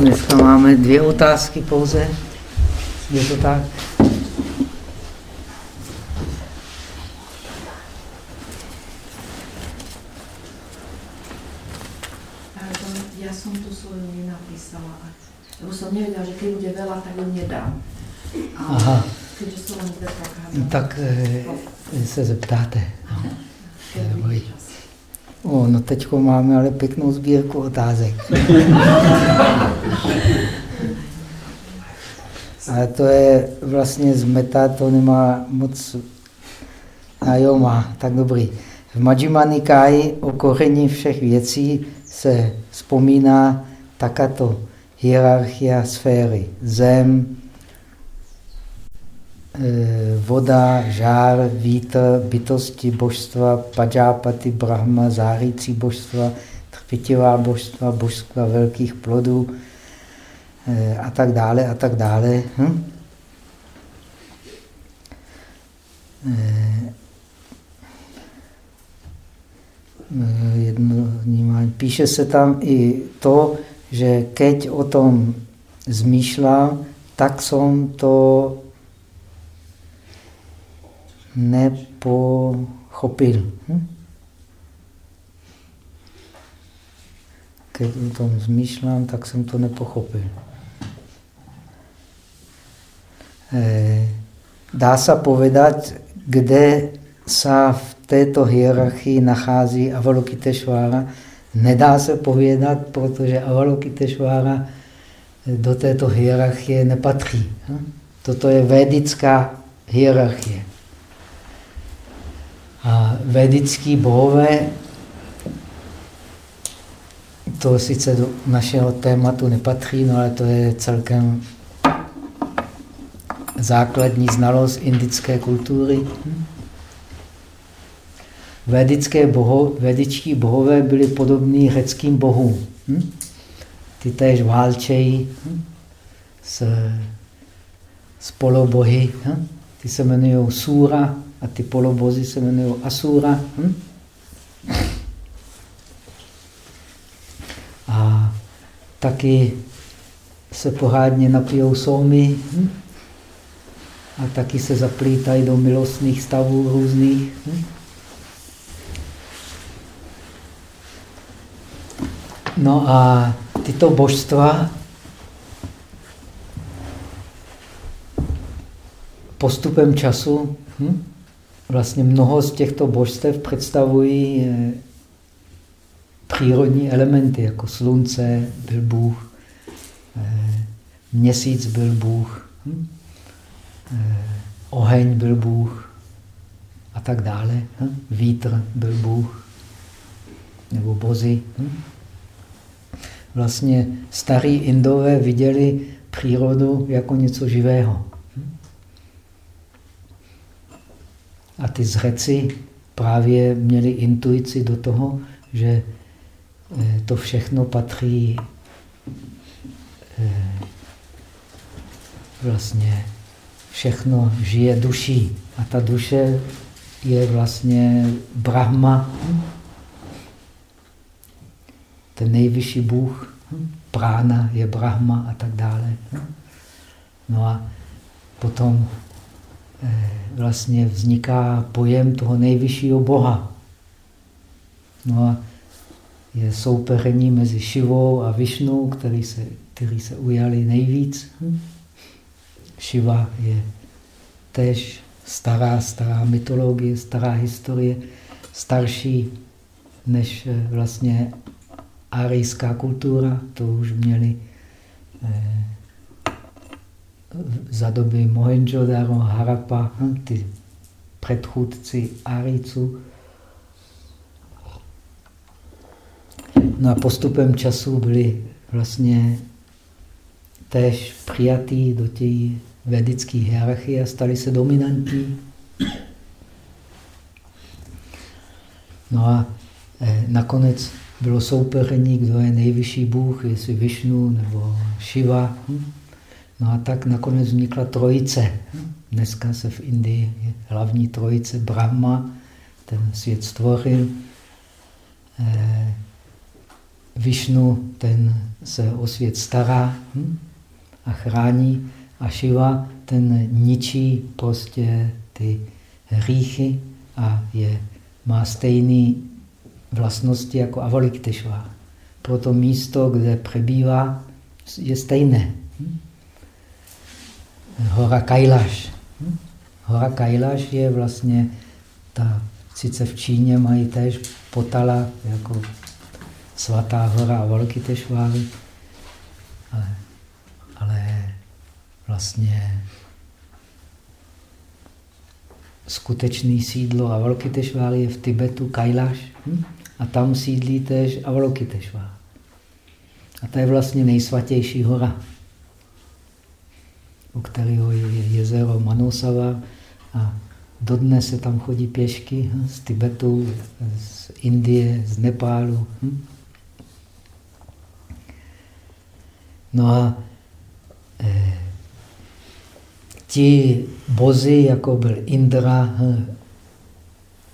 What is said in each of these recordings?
dneska máme dvě otázky pouze. Je to tak? Ja som tu svoju nenapísala. Lebo som nevedela, že keď bude veľa, tak ju nedám. Aha. Keďže sú len dve, tak No, tak eh, se zeptáte. No. O, no teďko máme ale pěknou sbírku otázek. Ale to je vlastně z meta, to nemá moc... A jo, má, tak dobrý. V Majjima Nikáji o koření všech věcí se vzpomíná takato hierarchia sféry. Zem, eh, voda, žár, vítr, bytosti, božstva, Pajápati, Brahma, zářící božstva, trpitivá božstva, božstva velkých plodů a tak dále a tak dále. Hm? Eh, jedno vnímání. Píše se tam i to, že keď o tom zmýšlám, tak jsem to nepochopil. Hm? Keď o tom zmýšlám, tak jsem to nepochopil. Eh, dá se povedat, kde se v této hierarchii nachází Avalokiteshvara. Nedá se povědat, protože Avalokiteshvara do této hierarchie nepatří. Hm? Toto je védická hierarchie. A védický bohové, to sice do našeho tématu nepatří, no ale to je celkem základní znalost indické kultury. Védické boho, védičtí bohové byli podobní řeckým bohům. Hm? Ty též válčejí hm? s, s polobohy. Hm? Ty se jmenují Sura a ty polobozy se jmenují Asura. A taky se pohádně napijou somy hm? A taky se zaplítají do milostných stavů různých. Hm? No a tyto božstva postupem času, hm, vlastně mnoho z těchto božstev představují eh, přírodní elementy, jako slunce byl Bůh, eh, měsíc byl Bůh, hm, oheň byl Bůh a tak dále. Hm, vítr byl Bůh nebo bozy. Hm vlastně starí Indové viděli přírodu jako něco živého. A ty zřeci právě měli intuici do toho, že eh, to všechno patří eh, vlastně všechno žije duší. A ta duše je vlastně Brahma, ten nejvyšší Bůh, prána je Brahma a tak dále. No a potom eh, vlastně vzniká pojem toho nejvyššího Boha. No a je soupeření mezi Šivou a Višnou, který se, který se ujali nejvíc. Šiva je tež stará, stará mytologie, stará historie, starší než eh, vlastně arijská kultura, to už měli eh, za doby Mohenjo-daro, Harappa, hm, ty předchůdci Arijců. No a postupem času byli vlastně též přijatí do té vedické hierarchie a stali se dominantní. No a eh, nakonec bylo soupeření, kdo je nejvyšší bůh, jestli Višnu nebo Shiva. No a tak nakonec vznikla trojice. Dneska se v Indii je hlavní trojice Brahma, ten svět stvořil. Eh, Višnu ten se o svět stará hm? a chrání a Shiva ten ničí prostě ty hříchy a je, má stejné vlastnosti jako Avalokiteshvara. Proto místo, kde přebývá, je stejné. Hora Kailash. Hora Kailash je vlastně ta, sice v Číně mají též potala jako svatá hora Avalokiteshváry, ale vlastně skutečný sídlo Avalokiteshváry je v Tibetu Kailash hm? a tam sídlí též Avalokiteshvára. A to je vlastně nejsvatější hora, u kterého je jezero Manosava a dodnes se tam chodí pěšky hm, z Tibetu, z Indie, z Nepálu. Hm? No a eh, ti bozy, jako byl Indra hm,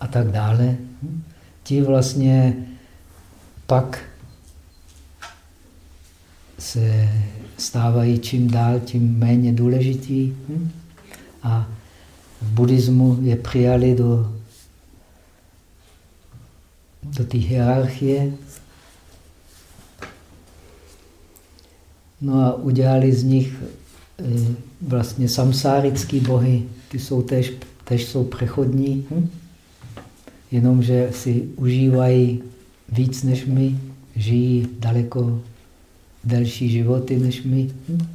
a tak dále, hm, ti vlastně pak se stávají čím dál tím méně důležitý. Hm? A v buddhismu je přijali do, do té hierarchie. No a udělali z nich vlastně samsárický bohy. Ty jsou tež, tež jsou přechodní, hm? jenomže si užívají víc než my, žijí daleko delší životy než my. Hm?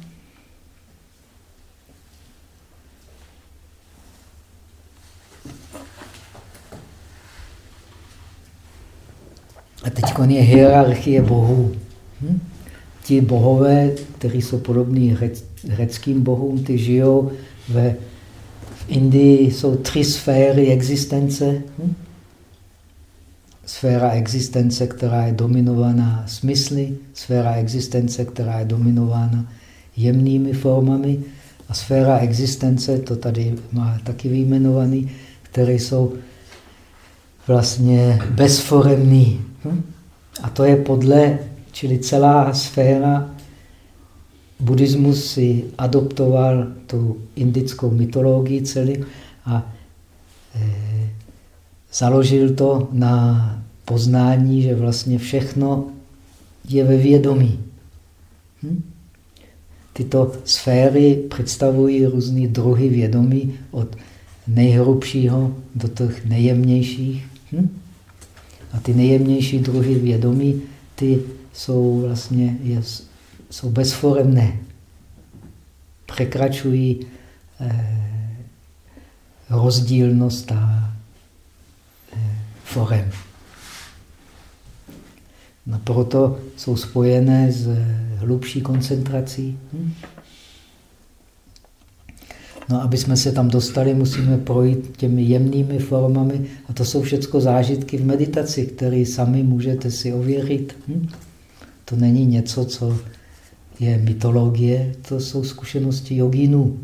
A teď je hierarchie bohů. Hm? Ti bohové, kteří jsou podobní řeckým bohům, ty žijou ve, v Indii, jsou tři sféry existence. Hm? sféra existence, která je dominována smysly, sféra existence, která je dominována jemnými formami a sféra existence, to tady má taky vyjmenovaný, které jsou vlastně bezforemný. Hm? A to je podle, čili celá sféra, buddhismus si adoptoval tu indickou mytologii celý a e, založil to na poznání, že vlastně všechno je ve vědomí. Hm? Tyto sféry představují různé druhy vědomí od nejhrubšího do těch nejjemnějších. Hm? A ty nejjemnější druhy vědomí, ty jsou vlastně je, jsou bezforemné. Překračují eh, rozdílnost a eh, forem. No proto jsou spojené s hlubší koncentrací. Hm? No, aby jsme se tam dostali, musíme projít těmi jemnými formami. A to jsou všechno zážitky v meditaci, které sami můžete si ověřit. Hm? To není něco, co je mytologie, to jsou zkušenosti jogínů.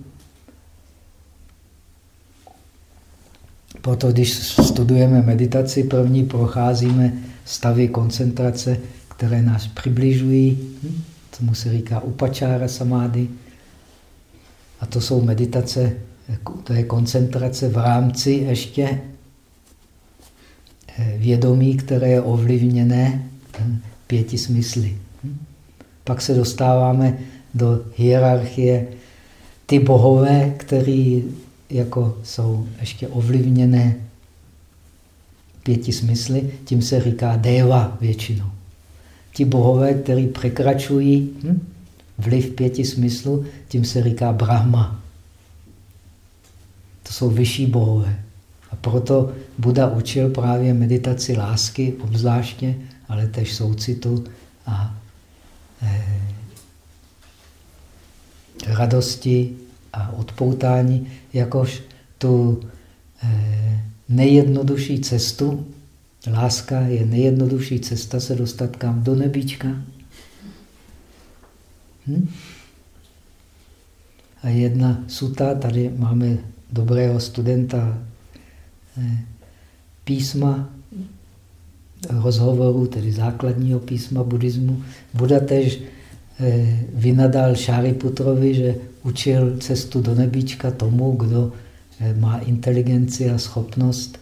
Proto, když studujeme meditaci, první procházíme stavy koncentrace, které nás přibližují, hm? tomu se říká upačára samády. A to jsou meditace, to je koncentrace v rámci ještě eh, vědomí, které je ovlivněné hm? pěti smysly. Pak se dostáváme do hierarchie ty bohové, které jako jsou ještě ovlivněné pěti smysly, tím se říká deva většinou. Ti bohové, kteří překračují hm, vliv pěti smyslů, tím se říká Brahma. To jsou vyšší bohové. A proto Buda učil právě meditaci lásky obzvláště, ale tež soucitu a radosti a odpoutání, jakož tu eh, nejjednodušší cestu. Láska je nejjednodušší cesta se dostat kam? Do nebíčka. Hm? A jedna suta, tady máme dobrého studenta eh, písma, rozhovoru, tedy základního písma buddhismu. Buda tež eh, vynadal Šáriputrovi, že učil cestu do nebíčka tomu, kdo eh, má inteligenci a schopnost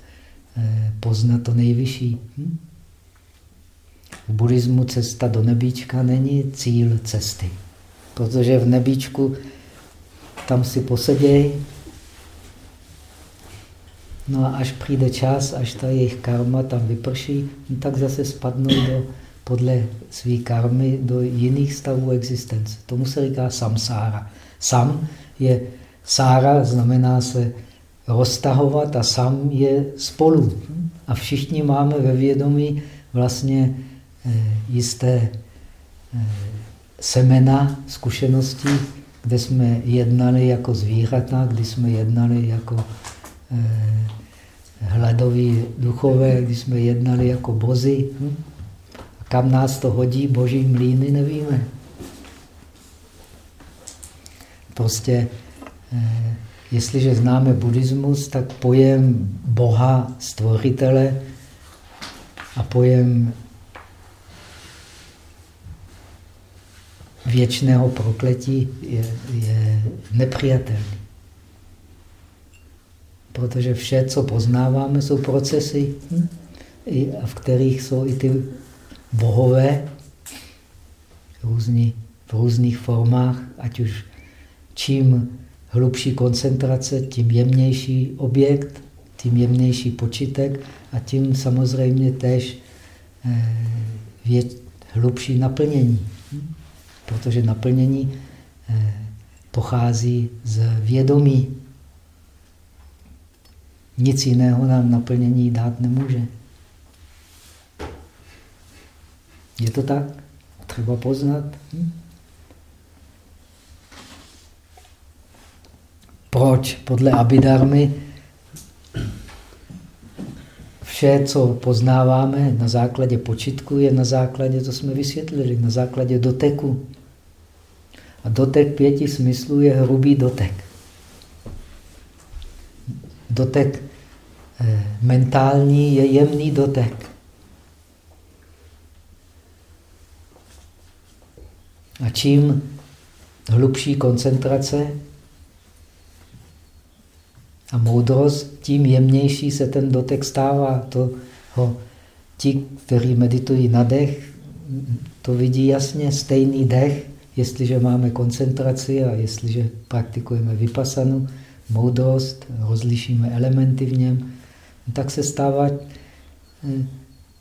eh, poznat to nejvyšší. Hm? V buddhismu cesta do nebíčka není cíl cesty, protože v nebíčku tam si poseděj, no a až přijde čas, až ta jejich karma tam vyprší, no tak zase spadnou do, podle své karmy do jiných stavů existence. Tomu se říká samsára. Sam je sára, znamená se roztahovat a sam je spolu. A všichni máme ve vědomí vlastně eh, jisté eh, semena zkušeností, kde jsme jednali jako zvířata, kdy jsme jednali jako eh, hladoví duchové, kdy jsme jednali jako bozy. Hm? Kam nás to hodí, boží mlíny, nevíme. Prostě, eh, jestliže známe buddhismus, tak pojem Boha, stvořitele a pojem věčného prokletí je, je nepřijatelný. Protože vše, co poznáváme, jsou procesy, hm? v kterých jsou i ty bohové různý, v různých formách, ať už čím hlubší koncentrace, tím jemnější objekt, tím jemnější počítek a tím samozřejmě tež eh, hlubší naplnění. Hm? Protože naplnění eh, pochází z vědomí. Nic jiného nám naplnění dát nemůže. Je to tak? Třeba poznat. Hm? Proč? Podle Abidarmy vše, co poznáváme na základě počitku, je na základě, to jsme vysvětlili, na základě doteku. A dotek pěti smyslů je hrubý dotek. Dotek mentální je jemný dotek. A čím hlubší koncentrace a moudrost, tím jemnější se ten dotek stává. To ho, ti, kteří meditují na dech, to vidí jasně, stejný dech, jestliže máme koncentraci a jestliže praktikujeme vypasanu, moudrost, rozlišíme elementy v něm, tak se stává eh,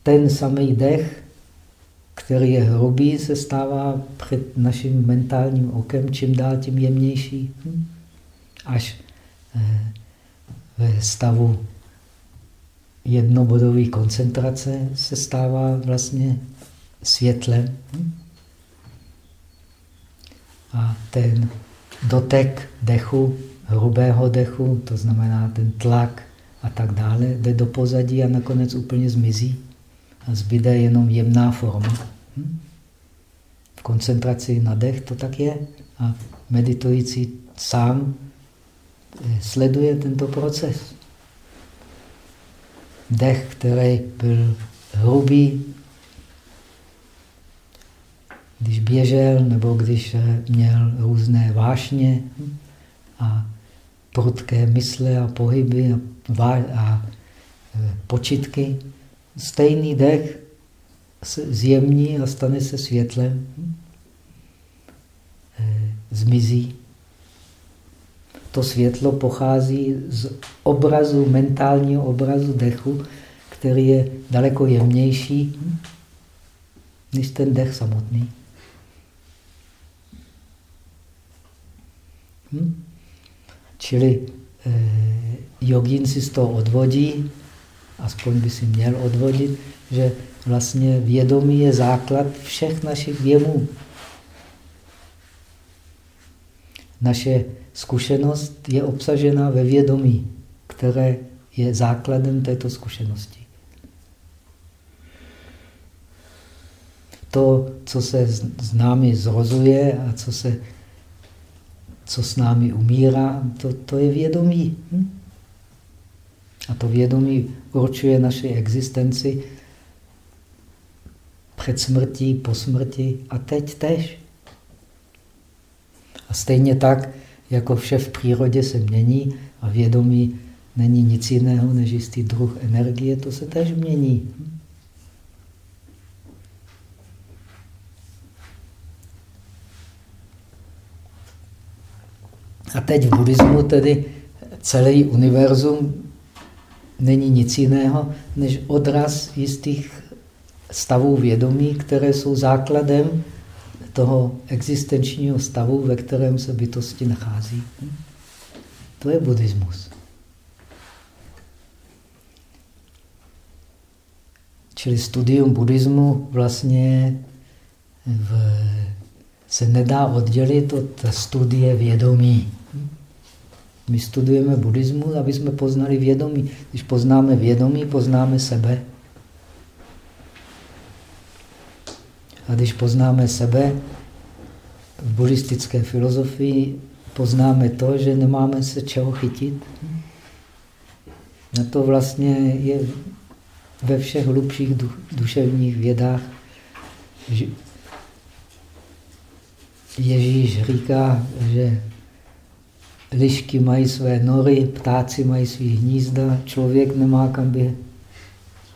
ten samý dech, který je hrubý, se stává před naším mentálním okem čím dál tím jemnější. Hm? Až eh, ve stavu jednobodové koncentrace se stává vlastně světlem. Hm? A ten dotek dechu, hrubého dechu, to znamená ten tlak a tak dále, jde do pozadí a nakonec úplně zmizí. A zbyde jenom jemná forma. Hm? V koncentraci na dech to tak je. A meditující sám eh, sleduje tento proces. Dech, který byl hrubý, když běžel nebo když eh, měl různé vášně hm? a prudké mysle a pohyby a, a eh, počitky, stejný dech se zjemní a stane se světlem, eh, zmizí. To světlo pochází z obrazu, mentálního obrazu dechu, který je daleko jemnější než ten dech samotný. Hm? Čili eh, jogín si z toho odvodí, aspoň by si měl odvodit, že vlastně vědomí je základ všech našich věmů. Naše zkušenost je obsažena ve vědomí, které je základem této zkušenosti. To, co se s námi zrozuje a co, se, co s námi umírá, to, to je vědomí. Hm? A to vědomí určuje naši existenci před smrtí, po smrti a teď tež. A stejně tak, jako vše v přírodě se mění a vědomí není nic jiného než jistý druh energie, to se tež mění. A teď v buddhismu tedy celý univerzum není nic jiného než odraz jistých stavů vědomí, které jsou základem toho existenčního stavu, ve kterém se bytosti nachází. To je buddhismus. Čili studium buddhismu vlastně v, se nedá oddělit od studie vědomí. My studujeme buddhismus, aby jsme poznali vědomí. Když poznáme vědomí, poznáme sebe. A když poznáme sebe, v buddhistické filozofii poznáme to, že nemáme se čeho chytit. Na to vlastně je ve všech hlubších duševních vědách. Ježíš říká, že lišky mají své nory, ptáci mají svý hnízda, člověk nemá kam by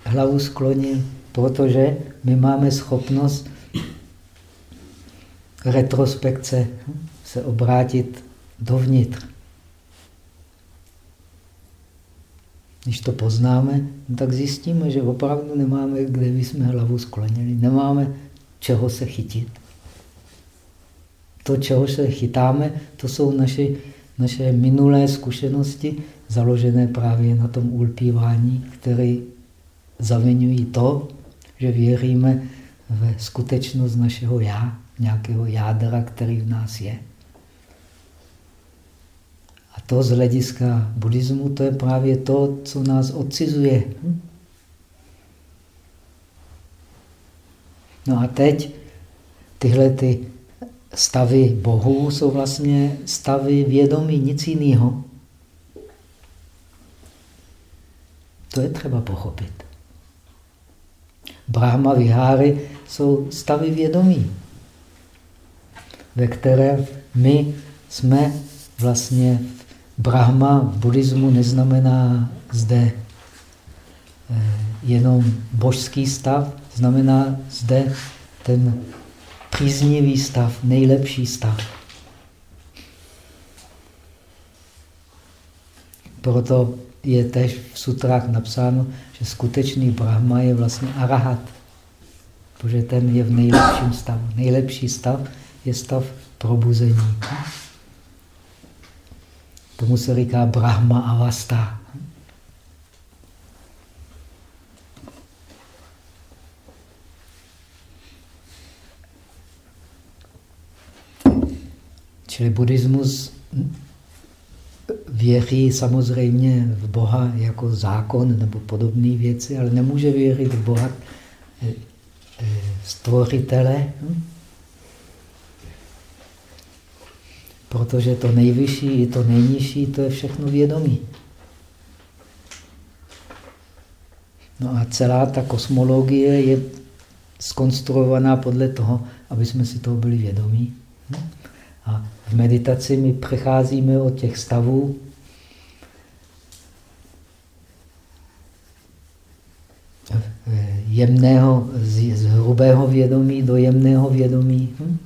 hlavu sklonil, protože my máme schopnost retrospekce se obrátit dovnitř. Když to poznáme, no tak zjistíme, že opravdu nemáme, kde by jsme hlavu sklonili. Nemáme čeho se chytit. To, čeho se chytáme, to jsou naše, naše minulé zkušenosti, založené právě na tom ulpívání, které zavinují to, že věříme ve skutečnost našeho já, nějakého jádra, který v nás je. A to z hlediska buddhismu, to je právě to, co nás odcizuje. No a teď tyhle ty stavy bohů jsou vlastně stavy vědomí, nic jiného. To je třeba pochopit. Brahma viháry jsou stavy vědomí, ve které my jsme vlastně Brahma v buddhismu neznamená zde eh, jenom božský stav, znamená zde ten příznivý stav, nejlepší stav. Proto je tež v sutrách napsáno, že skutečný Brahma je vlastně arahat, protože ten je v nejlepším stavu. Nejlepší stav je stav probuzení. Tomu se říká Brahma Avasta. Čili buddhismus věří samozřejmě v Boha jako zákon nebo podobné věci, ale nemůže věřit v Boha eh, eh, stvořitele, hm? protože to nejvyšší i to nejnižší, to je všechno vědomí. No a celá ta kosmologie je skonstruovaná podle toho, aby jsme si toho byli vědomí. V meditaci my přecházíme od těch stavů jemného, z hrubého vědomí do jemného vědomí. Hm?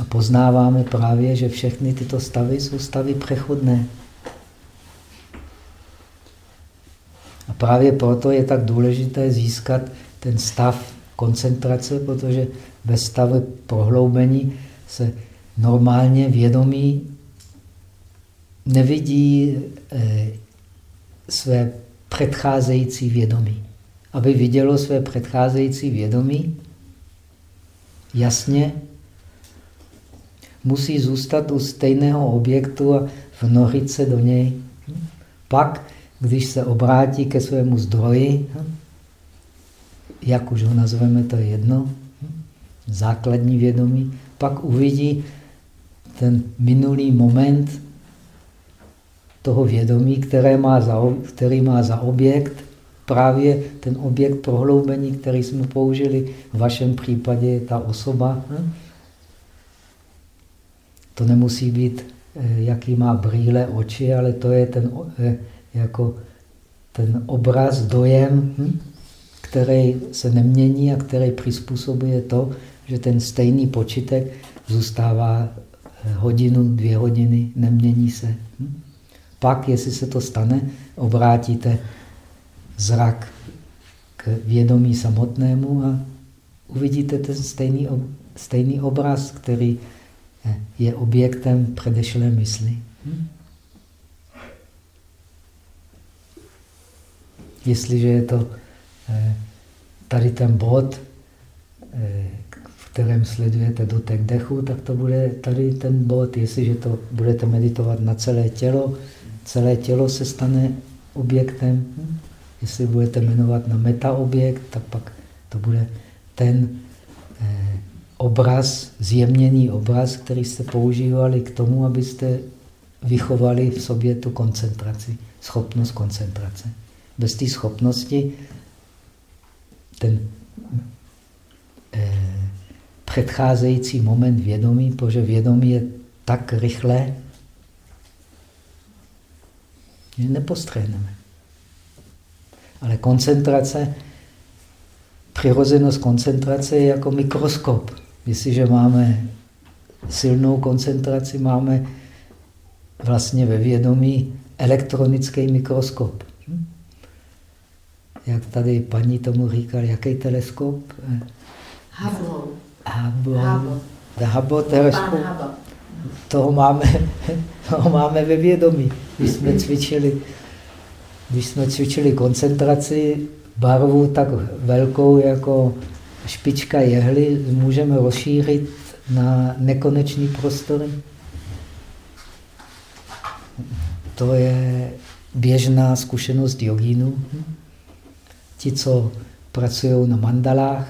A poznáváme právě, že všechny tyto stavy jsou stavy přechodné. A právě proto je tak důležité získat ten stav koncentrace, protože ve stavu prohloubení se normálně vědomí nevidí eh, své předcházející vědomí. Aby vidělo své předcházející vědomí, jasně musí zůstat u stejného objektu a vnořit se do něj. Pak, když se obrátí ke svému zdroji, jak už ho nazveme, to je jedno, základní vědomí, pak uvidí ten minulý moment toho vědomí, které má za, který má za objekt právě ten objekt prohloubení, který jsme použili, v vašem případě je ta osoba. Hm? To nemusí být, eh, jaký má brýle, oči, ale to je ten, eh, jako ten obraz, dojem, hm? který se nemění a který přizpůsobuje to, že ten stejný počítek zůstává eh, hodinu, dvě hodiny, nemění se. Hm? Pak, jestli se to stane, obrátíte zrak k vědomí samotnému a uvidíte ten stejný, stejný obraz, který eh, je objektem předešlé mysli. Hm? Jestliže je to eh, tady ten bod, kterém sledujete dotek dechu, tak to bude tady ten bod. Jestliže to budete meditovat na celé tělo, celé tělo se stane objektem. Jestli budete jmenovat na metaobjekt, tak pak to bude ten eh, obraz, zjemněný obraz, který jste používali k tomu, abyste vychovali v sobě tu koncentraci, schopnost koncentrace. Bez té schopnosti ten eh, předcházející moment vědomí, protože vědomí je tak rychlé, že nepostřehneme. Ale koncentrace, přirozenost koncentrace je jako mikroskop. Jestliže máme silnou koncentraci, máme vlastně ve vědomí elektronický mikroskop. Hm? Jak tady paní tomu říkal, jaký teleskop? Hubble. Hubble. Hubble. Hubble teleskop. Toho máme, toho máme ve vědomí. Když jsme cvičili, když jsme cvičili koncentraci, barvu tak velkou jako špička jehly můžeme rozšířit na nekonečný prostory. To je běžná zkušenost jogínů. Ti, co pracují na mandalách,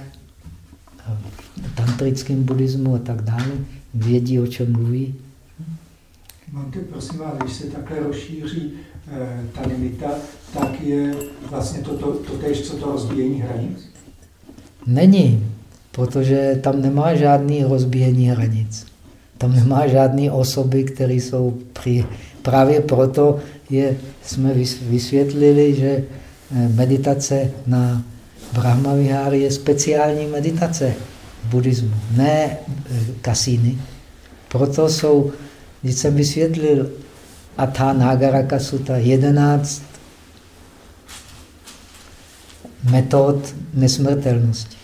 tantrickém buddhismu a tak dále, vědí, o čem mluví. Máte, prosím vás, když se takhle rozšíří eh, ta limita, tak je vlastně to, to, to tež, co to rozbíjení hranic? Není, protože tam nemá žádný rozbíjení hranic. Tam nemá žádné osoby, které jsou při... Právě proto je, jsme vysvětlili, že eh, meditace na Brahma je speciální meditace buddhismu, ne e, kasíny. Proto jsou, když jsem vysvětlil Atha Nagaraka Sutta, 11 metod nesmrtelnosti.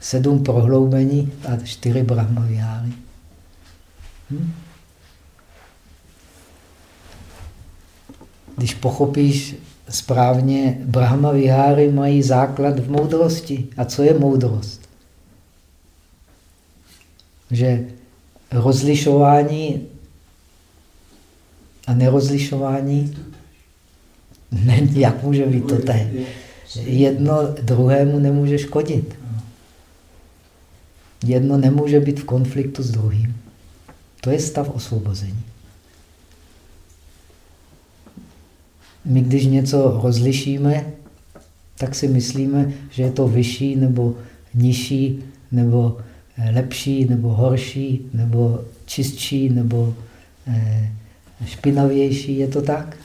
Sedm prohloubení a čtyři brahmaviáry. Hm? Když pochopíš správně, brahmaviháry mají základ v moudrosti. A co je moudrost? Že rozlišování a nerozlišování jak může být to tady. Jedno druhému nemůže škodit. Jedno nemůže být v konfliktu s druhým. To je stav osvobození. My, když něco rozlišíme, tak si myslíme, že je to vyšší nebo nižší, nebo lepší nebo horší, nebo čistší, nebo eh, špinavější. Je to tak?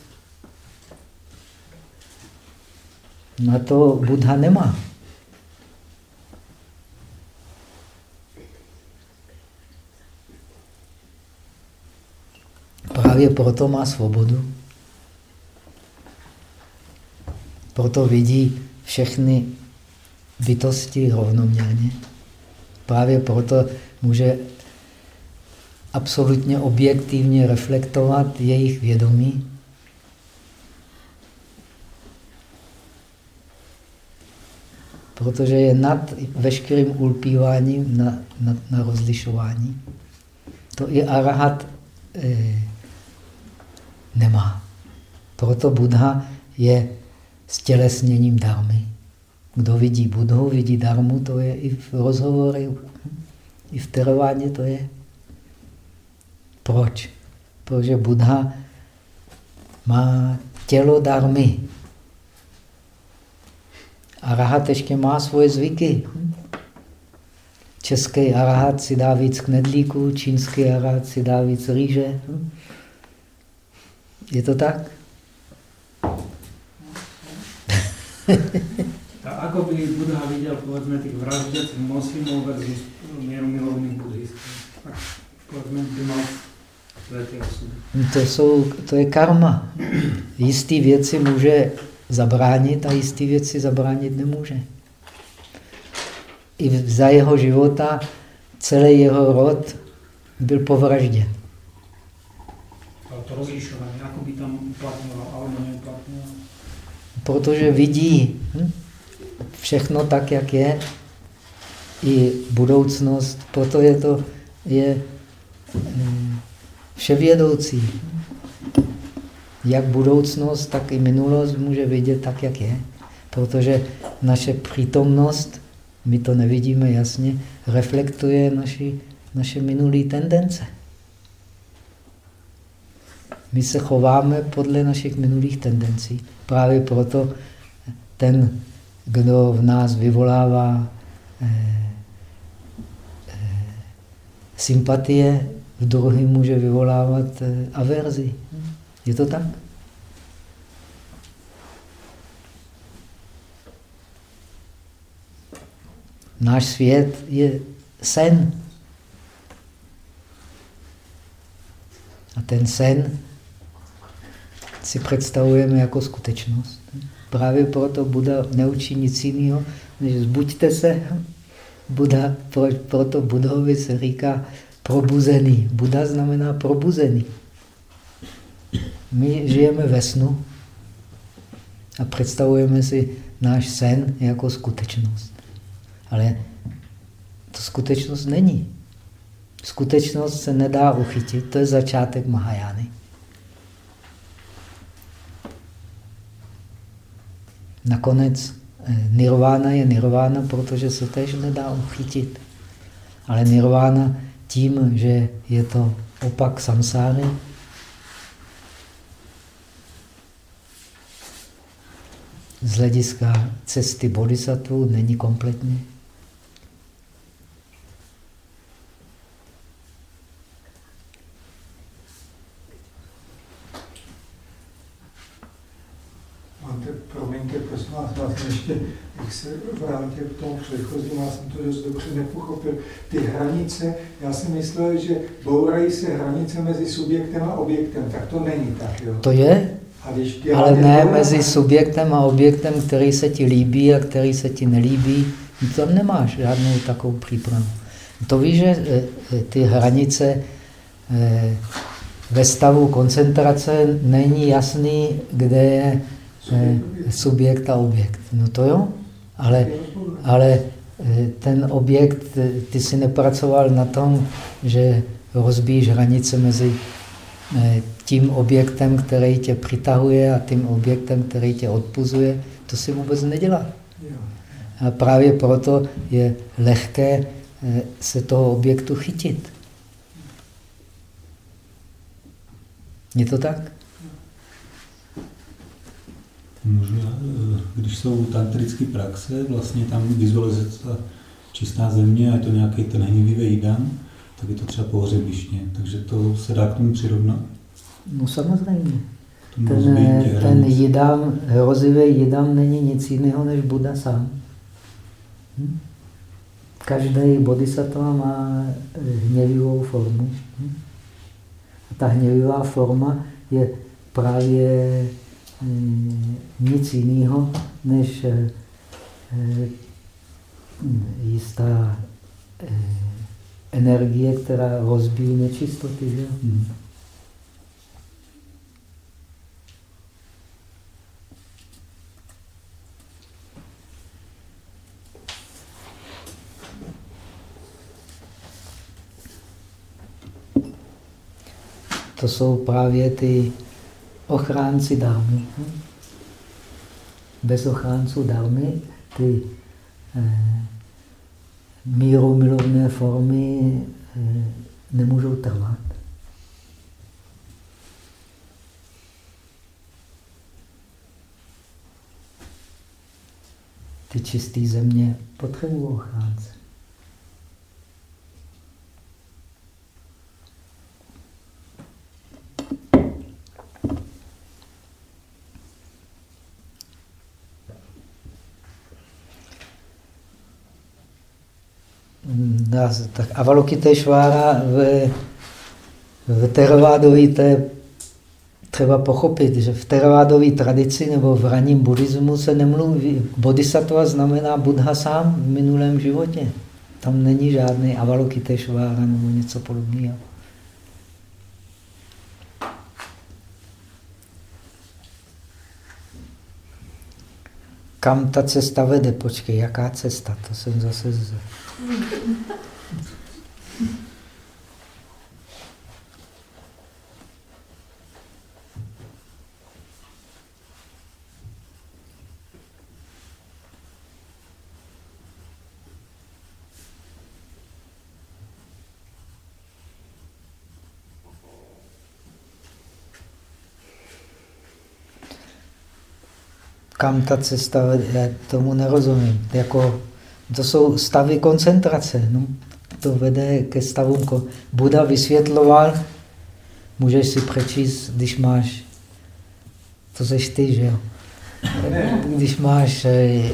Na to Buddha nemá. Právě proto má svobodu. Proto vidí všechny bytosti rovnoměrně. Právě proto může absolutně objektivně reflektovat jejich vědomí. Protože je nad veškerým ulpíváním na, na, na rozlišování. To i arahat e, nemá. Proto Buddha je stělesněním darmy. Kdo vidí Budhu, vidí darmu, to je i v rozhovory, i v terování to je. Proč? Protože Buddha má tělo darmy. Arahat ještě má svoje zvyky. Český arahat si dá víc knedlíků, čínský arahat si dá víc rýže. Je to tak? A ako by Buddha viděl, povedzme, těch vražděcích moslimů versus mírumilovných buddhistů? Tak povedzme, by mal to, jsou, to je karma. Jistý věci může zabránit a jistý věci zabránit nemůže. I za jeho života celý jeho rod byl povražděn. Ale to rozlišování, jako by tam uplatňoval, alebo neuplatňoval? Protože vidí hm? Všechno tak, jak je, i budoucnost, proto je to je, hm, vševědoucí. Jak budoucnost, tak i minulost může vidět tak, jak je. Protože naše přítomnost, my to nevidíme jasně, reflektuje naši, naše minulé tendence. My se chováme podle našich minulých tendencí. Právě proto ten, kdo v nás vyvolává eh, eh, sympatie, v druhý může vyvolávat eh, averzi. Je to tak? Náš svět je sen. A ten sen si představujeme jako skutečnost. Právě proto Buda neučí nic jiného, než zbuďte se. Buda, proto Budhovi se říká probuzený. Buda znamená probuzený. My žijeme ve snu a představujeme si náš sen jako skutečnost. Ale to skutečnost není. Skutečnost se nedá uchytit, to je začátek Mahajány. Nakonec eh, nirvána je nirvána, protože se tež nedá uchytit. Ale nirvána tím, že je to opak samsáry, z hlediska cesty bodhisattva není kompletní. Máte, promiňte, prosím vás, vlastně ještě, jak se vrátil k tomu předchozím, já jsem to dost dobře nepochopil. Ty hranice, já si myslel, že bourají se hranice mezi subjektem a objektem, tak to není tak, jo? To je, ale ne mezi subjektem a objektem, který se ti líbí a který se ti nelíbí. Tam nemáš žádnou takovou přípravu. To víš, že eh, eh, ty hranice eh, ve stavu koncentrace není jasný, kde je subjekt a objekt. No to jo, ale, ale ten objekt, ty si nepracoval na tom, že rozbíjíš hranice mezi tím objektem, který tě přitahuje a tím objektem, který tě odpuzuje, to si vůbec nedělá. A právě proto je lehké eh, se toho objektu chytit. Je to tak? Můžu, eh, když jsou tantrické praxe, vlastně tam vizualizace čistá země a je to nějaký ten hnivý vejdan, tak je to třeba pohřebiště. Takže to se dá k tomu přirovnat. No samozřejmě. Ten, ten jidam, hrozivý jidam není nic jiného než Buda sám. Hm? Každý bodhisattva má hněvivou formu. Hm? A ta hněvivá forma je právě nic jiného než eh, jistá eh, energie, která rozbíjí nečistoty. Že? Hmm. To jsou právě ty ochránci dármy. Bez ochránců dármy ty eh, míru milovné formy eh, nemůžou trvat. ty čisté země potřebují ochránce. Tak Avalokiteshvara v, v Theravádové to je třeba pochopit, že v teravádové tradici nebo v raním buddhismu se nemluví. Bodhisattva znamená Buddha sám v minulém životě. Tam není žádný Avalokiteshvara nebo něco podobného. Kam ta cesta vede? Počkej, jaká cesta? To jsem zase... Z... kam ta cesta vede, tomu nerozumím. Jako, to jsou stavy koncentrace. No. To vede ke stavům. Buda vysvětloval, můžeš si přečíst, když máš, to seš ty, že jo? Když máš, eh,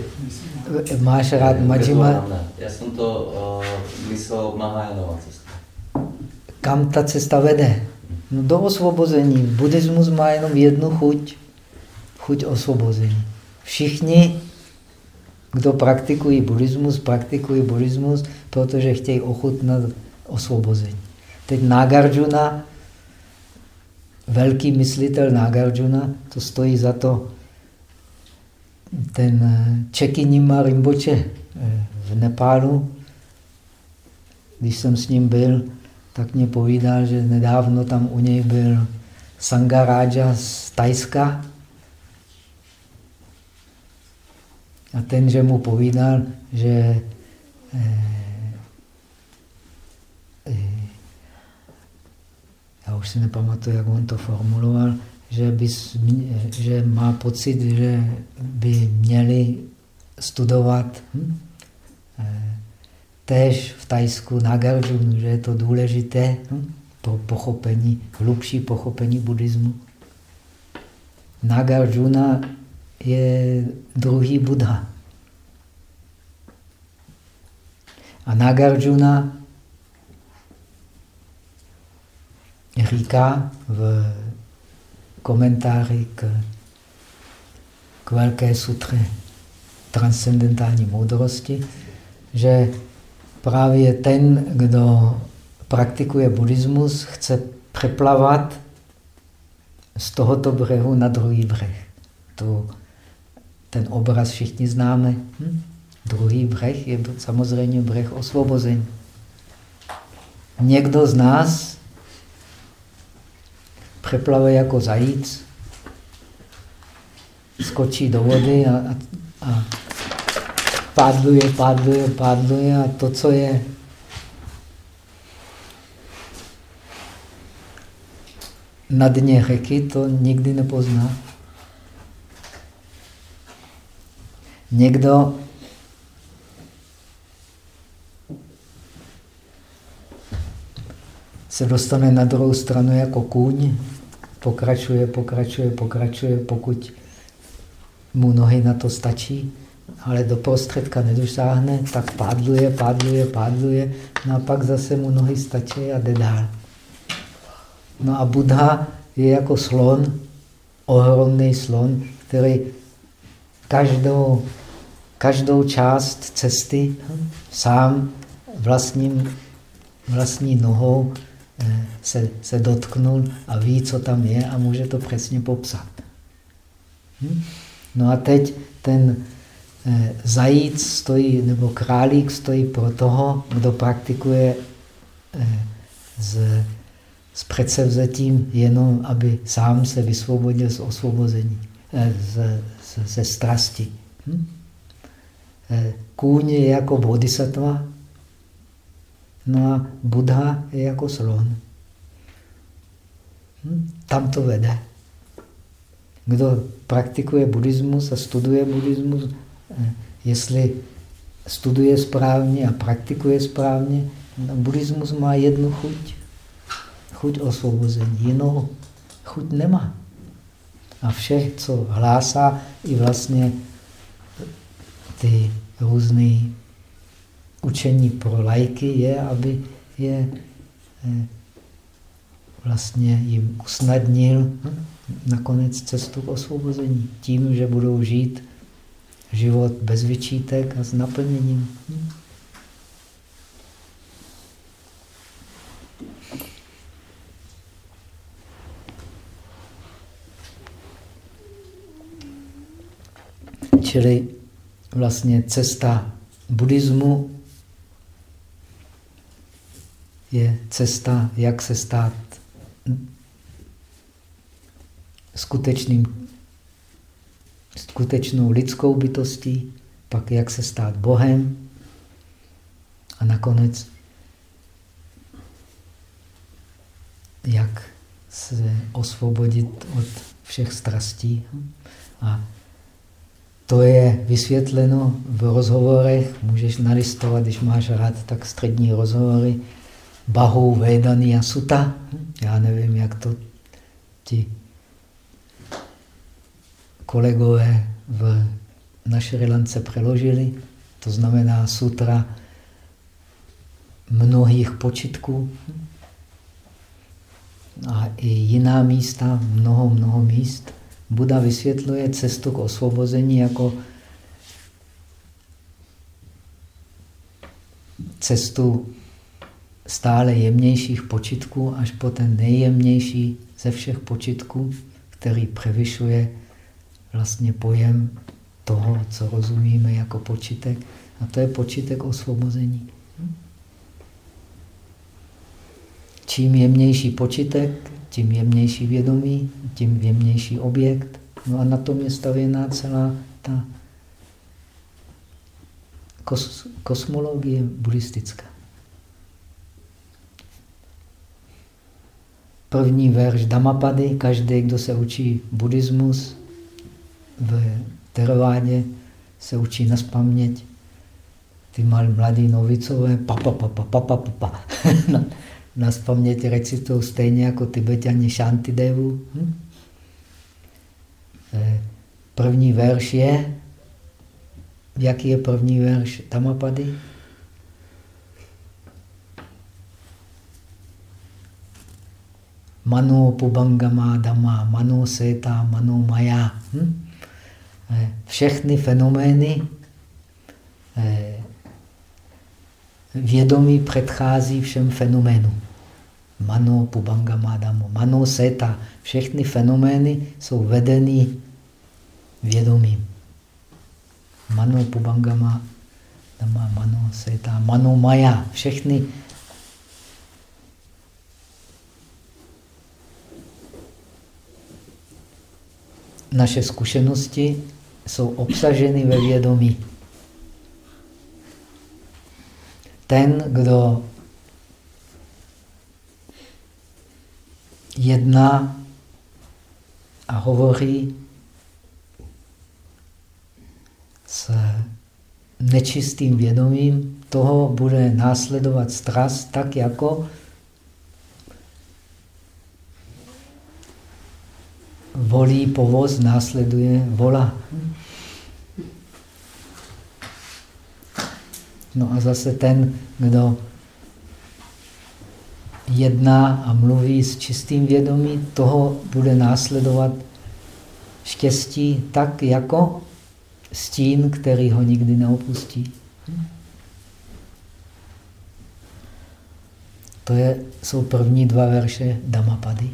máš rád Majima. Já jsem to uh, myslel Mahajanova cesta. Kam ta cesta vede? No do osvobození. Buddhismus má jenom jednu chuť. Chuť osvobození. Všichni, kdo praktikují buddhismus, praktikují buddhismus, protože chtějí ochutnat osvobození. Teď Nagarjuna, velký myslitel Nagarjuna, to stojí za to, ten Čekinima Rimboče eh, v Nepálu, když jsem s ním byl, tak mě povídal, že nedávno tam u něj byl Sangaraja z Tajska, A ten, že mu povídal, že eh, eh, já už si nepamatuju, jak on to formuloval, že, bys, že má pocit, že by měli studovat hm? Eh, též v Tajsku Nagarjuna, že je to důležité hm? pro pochopení, hlubší pochopení buddhismu. Nagarjuna je druhý Buddha. A Nagarjuna říká v komentáři k, k velké sutře transcendentální moudrosti, že právě ten, kdo praktikuje buddhismus, chce přeplavat z tohoto břehu na druhý břeh. To ten obraz všichni známe. Hm? Druhý břeh je samozřejmě břeh osvobození. Někdo z nás přeplave jako zajíc, skočí do vody a, a, a pádluje, pádluje, pádluje a to, co je na dně řeky, to nikdy nepozná. Někdo se dostane na druhou stranu jako kůň, pokračuje, pokračuje, pokračuje, pokud mu nohy na to stačí, ale do prostředka nedosáhne, tak pádluje, pádluje, pádluje, no a pak zase mu nohy stačí a jde dál. No a Buddha je jako slon, ohromný slon, který každou každou část cesty sám vlastním, vlastní nohou eh, se, se dotknul a ví, co tam je a může to přesně popsat. Hm? No a teď ten eh, zajíc stojí, nebo králík stojí pro toho, kdo praktikuje s, eh, s předsevzetím jenom, aby sám se vysvobodil z osvobození, ze, ze strasti. Hm? Eh, kůň je jako bodhisattva, no a Buddha je jako slon. Hm? Tam to vede. Kdo praktikuje buddhismus a studuje buddhismus, eh, jestli studuje správně a praktikuje správně, no, buddhismus má jednu chuť. Chuť osvobození. Jinou chuť nemá. A vše, co hlásá, i vlastně ty různé učení pro lajky je, aby je eh, vlastně jim usnadnil nakonec cestu k osvobození. Tím, že budou žít život bez vyčítek a s naplněním. Čili vlastně cesta buddhismu je cesta, jak se stát skutečným, skutečnou lidskou bytostí, pak jak se stát Bohem a nakonec jak se osvobodit od všech strastí. A to je vysvětleno v rozhovorech, můžeš nalistovat, když máš rád, tak střední rozhovory, Bahu Vedani a Suta. Já nevím, jak to ti kolegové v na Šrilance přeložili. To znamená sutra mnohých počitků a i jiná místa, mnoho, mnoho míst. Buda vysvětluje cestu k osvobození jako cestu stále jemnějších počitků až po ten nejjemnější ze všech počitků, který převyšuje vlastně pojem toho, co rozumíme jako počitek. A to je počitek osvobození. Čím jemnější počitek, tím jemnější vědomí, tím jemnější objekt. No a na tom je stavěná celá ta kos kosmologie buddhistická. První verš Damapady, každý, kdo se učí buddhismus v teravádě, se učí na spaměť. Ty mladí novicové, papa, papa, papa, na spaměť recitují stejně jako tibetani Shantidevu. Hm? Eh, první verš je, jaký je první verš Tamapady? Mano Pubangama Dama, Mano Seta, Mano Maya. Hm? Eh, všechny fenomény eh, vědomí předchází všem fenoménům. Mano, Pubangama, Damo, Mano, Seta. Všechny fenomény jsou vedeny vědomím. Mano, Pubangama, Dama, Mano, Seta, Mano, Maya. Všechny naše zkušenosti jsou obsaženy ve vědomí. Ten, kdo jedná a hovorí s nečistým vědomím, toho bude následovat strast tak, jako volí povoz následuje vola. No a zase ten, kdo jedná a mluví s čistým vědomím, toho bude následovat štěstí tak jako stín, který ho nikdy neopustí. To je, jsou první dva verše Damapady.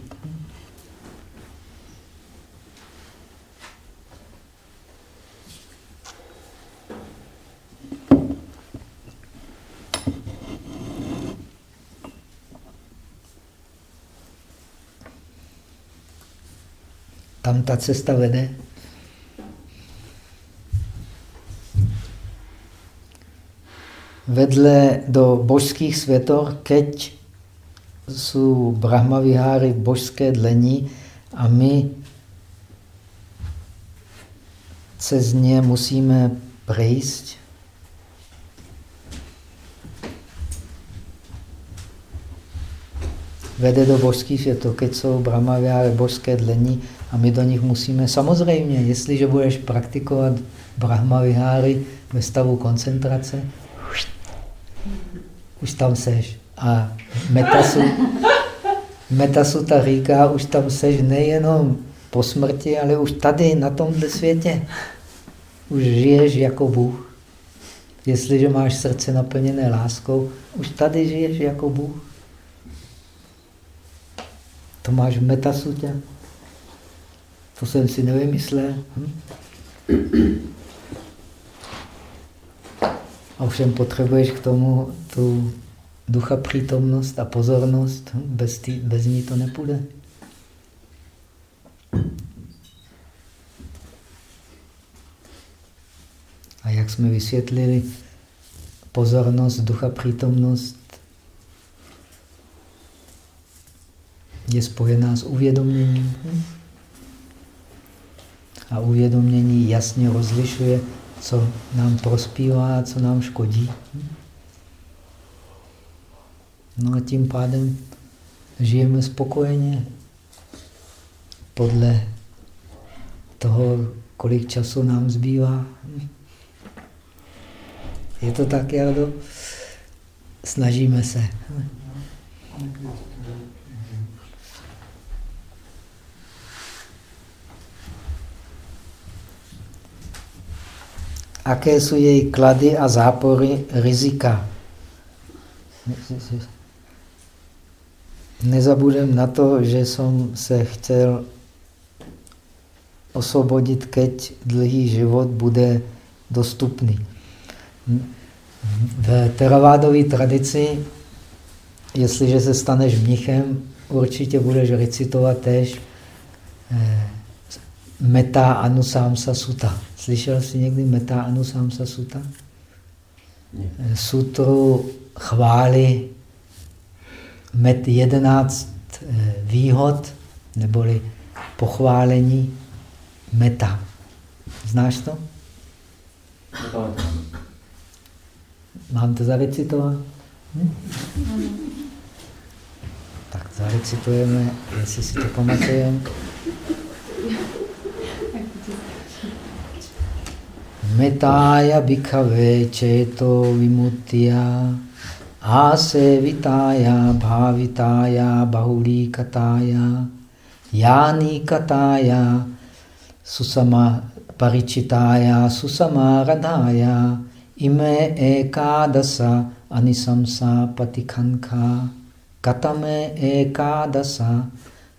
Tam ta cesta vede. Vedle do božských světor, keď jsou brahmaviháry božské dlení a my cez ně musíme prejsť. Vede do božských světů, keď jsou brahmaviáry božské dlení a my do nich musíme. Samozřejmě, jestliže budeš praktikovat brahmaviháry ve stavu koncentrace, už tam seš. A metasu, metasuta říká, už tam seš nejenom po smrti, ale už tady, na tomhle světě. Už žiješ jako Bůh. Jestliže máš srdce naplněné láskou, už tady žiješ jako Bůh. To máš v metasutě. To jsem si nevymyslel. Hm? A potřebuješ k tomu tu ducha přítomnost a pozornost. Hm? Bez, tý, bez ní to nepůjde. A jak jsme vysvětlili, pozornost, ducha přítomnost je spojená s uvědoměním. A uvědomění jasně rozlišuje, co nám prospívá a co nám škodí. No a tím pádem žijeme spokojeně podle toho, kolik času nám zbývá. Je to tak, Jardo? Snažíme se. Aké jsou její klady a zápory rizika? Nezabudem na to, že jsem se chtěl osvobodit, keď dlhý život bude dostupný. V teravádové tradici, jestliže se staneš mnichem, určitě budeš recitovat tež eh, Meta Anusamsa Sutta. Slyšel jsi někdy Meta Anusamsa Sutta? Sutru chvály met 11 eh, výhod, neboli pochválení meta. Znáš to? Mám to zarecitovat? Hm? Tak zarecitujeme, jestli si to pamatujeme. मिताय भिखवे चेतो विमुत्या आसेविताया भाविताया, बहुलीकताया यानीकताया सुसमा परिचिताया, सुसमारधाया, इमे एकादश अनिशंसा पतिखंखा, कतमे एकादश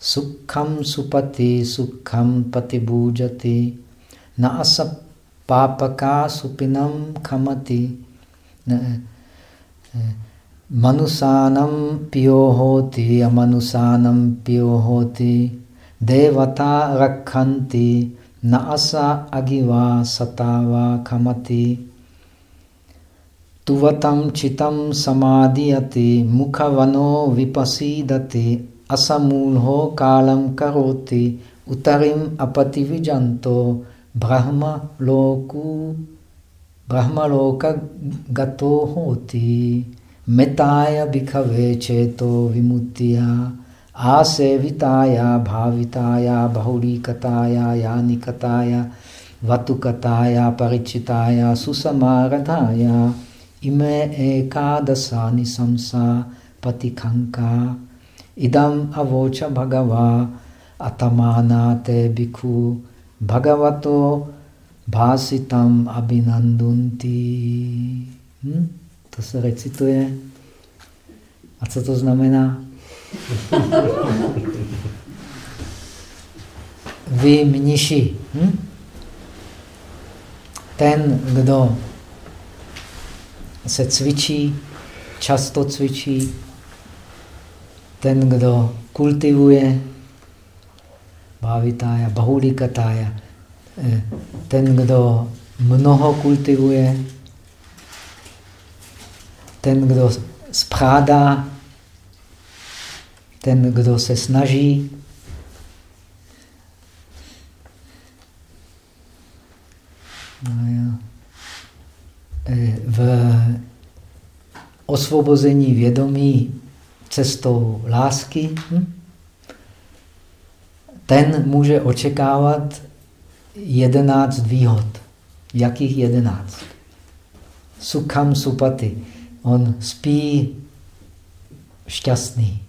सुखम सुपति सुखम पतिभूजति, न असप पापका सुपिनम खमति मनुषानम पियो होती अमनुषानम पियो होती देवता रखन्ति न असा अगिवा सता वा खमति। तुवतं चितं समादीयते मुखवनो विपसीदते असमूल्हो कालं करोति उतरिम् अपतिविजन्तो ब्रह्मलोकु ब्रह्मलोकगतो होती मिताय बिखवे चेतो विमुक्तिया आसेविताया भाविताया बहुरीकताया यानिकताया वतुकताया परिचिताया सुसमारथाया इमे निशंसा पति पतिखङ्का इदम् अवोच भगवा अतमाना ते भिखु bhagavato bhasitam abhinandunti. Hm? To se recituje. A co to znamená? Vy mniši. Hm? Ten, kdo se cvičí, často cvičí, ten, kdo kultivuje, bávitája, bahulikatája. Eh, ten, kdo mnoho kultivuje, ten, kdo sprádá, ten, kdo se snaží, no, eh, v osvobození vědomí cestou lásky, hm? Ten může očekávat jedenáct výhod. Jakých jedenáct? Sukham supati. On spí šťastný.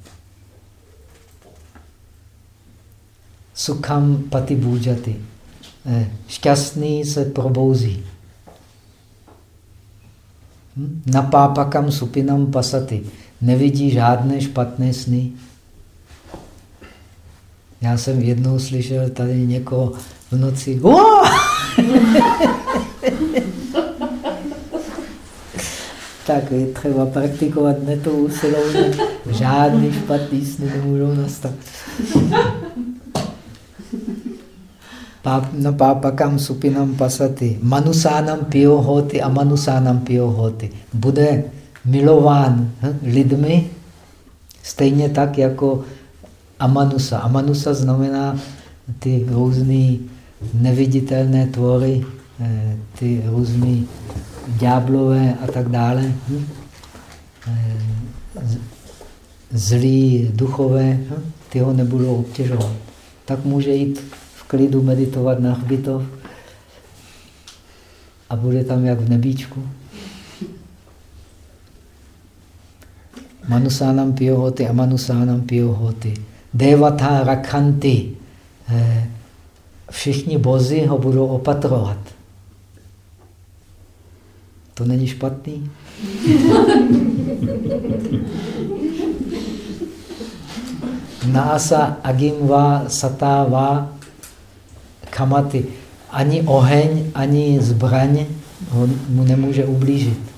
Sukham pati bhujati. Eh, šťastný se probouzí. Hm? Napápakam supinam pasaty. Nevidí žádné špatné sny. Já jsem jednou slyšel tady někoho v noci. tak je třeba praktikovat netou usilovně. Žádný špatný sny nemůžou nastat. No pápakam supinam pasaty. Manusánam piohoty a manusánam piohoty. Bude milován hm, lidmi stejně tak jako Amanusa. Amanusa znamená ty různé neviditelné tvory, eh, ty různé ďáblové a tak dále. Hm? Eh, zlí duchové, hm? ty ho nebudou obtěžovat. Tak může jít v klidu meditovat na hbitov a bude tam jak v nebíčku. Manusánam piyohoty a manusánam piyohoty. Devata rakhanti. Eh, všichni bozy ho budou opatrovat. To není špatný? Nasa agimva satava kamati. Ani oheň, ani zbraň ho, mu nemůže ublížit.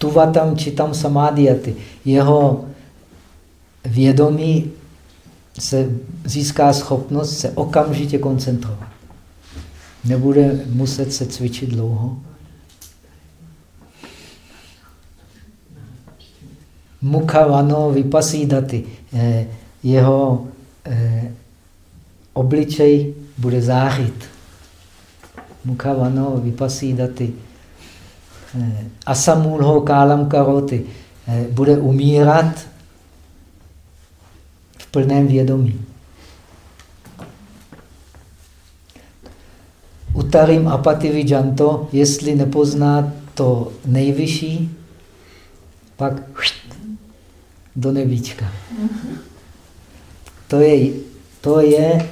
Tuvatam čitam samadhyati. Jeho vědomí se získá schopnost se okamžitě koncentrovat. Nebude muset se cvičit dlouho. Mukhavano vypasídaty. Eh, jeho eh, obličej bude zářit. Mukhavano vypasídaty. Eh, asamulho kálam karoty, eh, bude umírat v plném vědomí. Utarim apati janto, jestli nepozná to nejvyšší, pak do nebíčka. To je, to je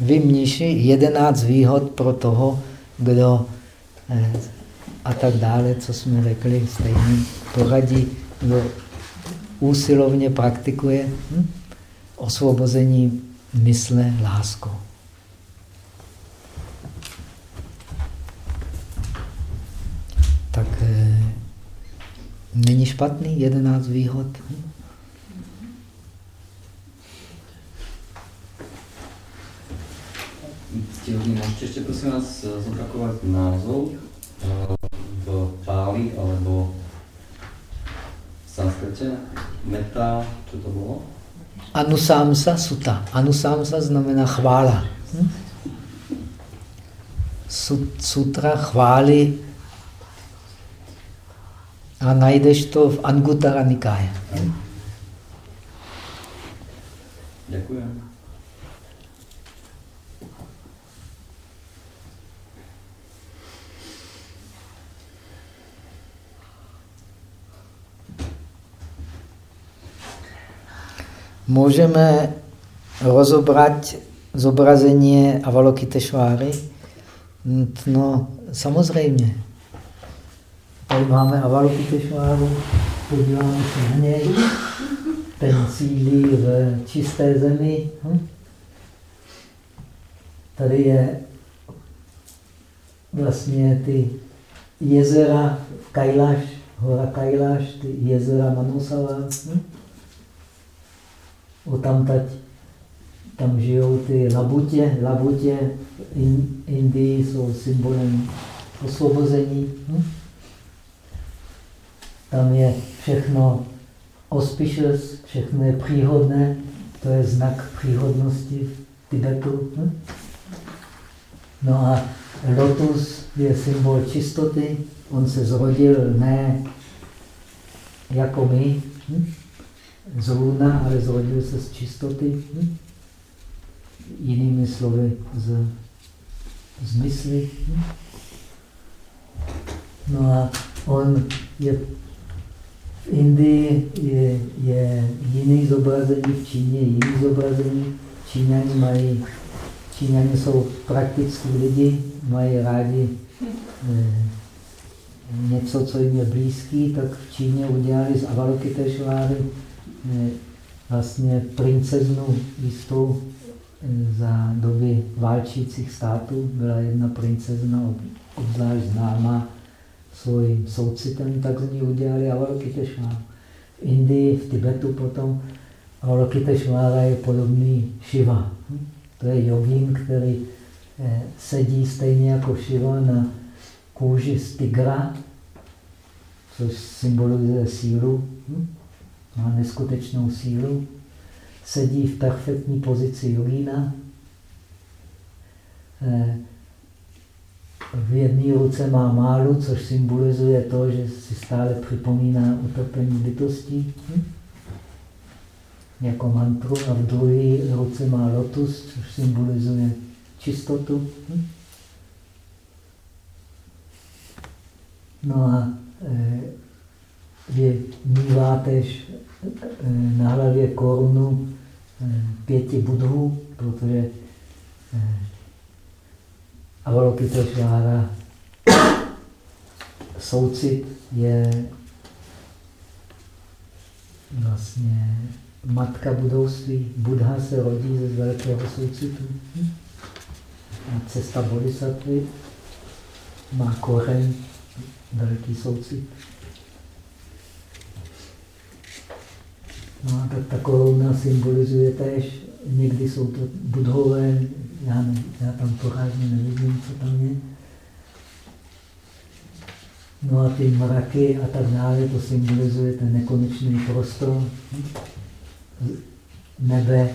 vymniši jedenáct výhod pro toho, kdo a tak dále, co jsme řekli, stejný poradí, kdo úsilovně praktikuje hm? osvobození mysle láskou. Tak eh, není špatný jedenáct výhod. Hm? Ctihodný, můžete ještě prosím vás zopakovat názov v Páli alebo v sanskrite? Meta, co to bylo? Anusamsa suta. Anusamsa znamená chvála. Hm? Sutra chvály a najdeš to v Angutara Nikáje. Děkuji. Můžeme rozobrat zobrazení Avalokiteshváry? No, samozřejmě. Tady máme Avalokiteshváru, podíváme se na něj. Ten sídlí v čisté zemi. Hm? Tady je vlastně ty jezera v Kailaš, hora Kailaš, ty jezera Manusava. Hm? Otamtať tam žijou ty labutě. Labutě v Indii jsou symbolem osvobození. Hm? Tam je všechno auspicious, všechno je příhodné. To je znak příhodnosti v Tibetu. Hm? No a lotus je symbol čistoty. On se zrodil ne jako my, hm? Z luna, ale zrodil se z čistoty. Hm? Jinými slovy, z, z mysli. Hm? No a on je v Indii je, je jiný zobrazení, v Číně jiný zobrazení. Číňani mají, Číňani jsou praktický lidi, mají rádi eh, něco, co jim je blízký, tak v Číně udělali z Avalokiteshváry vlastně princeznu jistou eh, za doby válčících států. Byla jedna princezna obzvlášť známá svým soucitem, tak z ní udělali Avalokiteshváru. V Indii, v Tibetu potom Avalokiteshvára je podobný Shiva. Hm? To je jogín, který eh, sedí stejně jako Shiva na kůži z tigra, což symbolizuje sílu, hm? Má neskutečnou sílu, sedí v perfektní pozici jogína, eh, v jedné ruce má málu, což symbolizuje to, že si stále připomíná utopení bytostí, hm? jako mantru, a v druhé ruce má lotus, což symbolizuje čistotu. Hm? No a e, vy mívátež e, na hlavě korunu e, pěti budhů, protože e, Avalokiteshvára soucit je vlastně matka budouctví. Buddha se rodí ze velkého soucitu. A cesta bodhisattvy má kořen velký soucit. No a tak ta koruna symbolizuje též, někdy jsou to budhové, já, ne, já tam pořádně nevidím, co tam je. No a ty mraky a tak dále, to symbolizuje ten nekonečný prostor, nebe.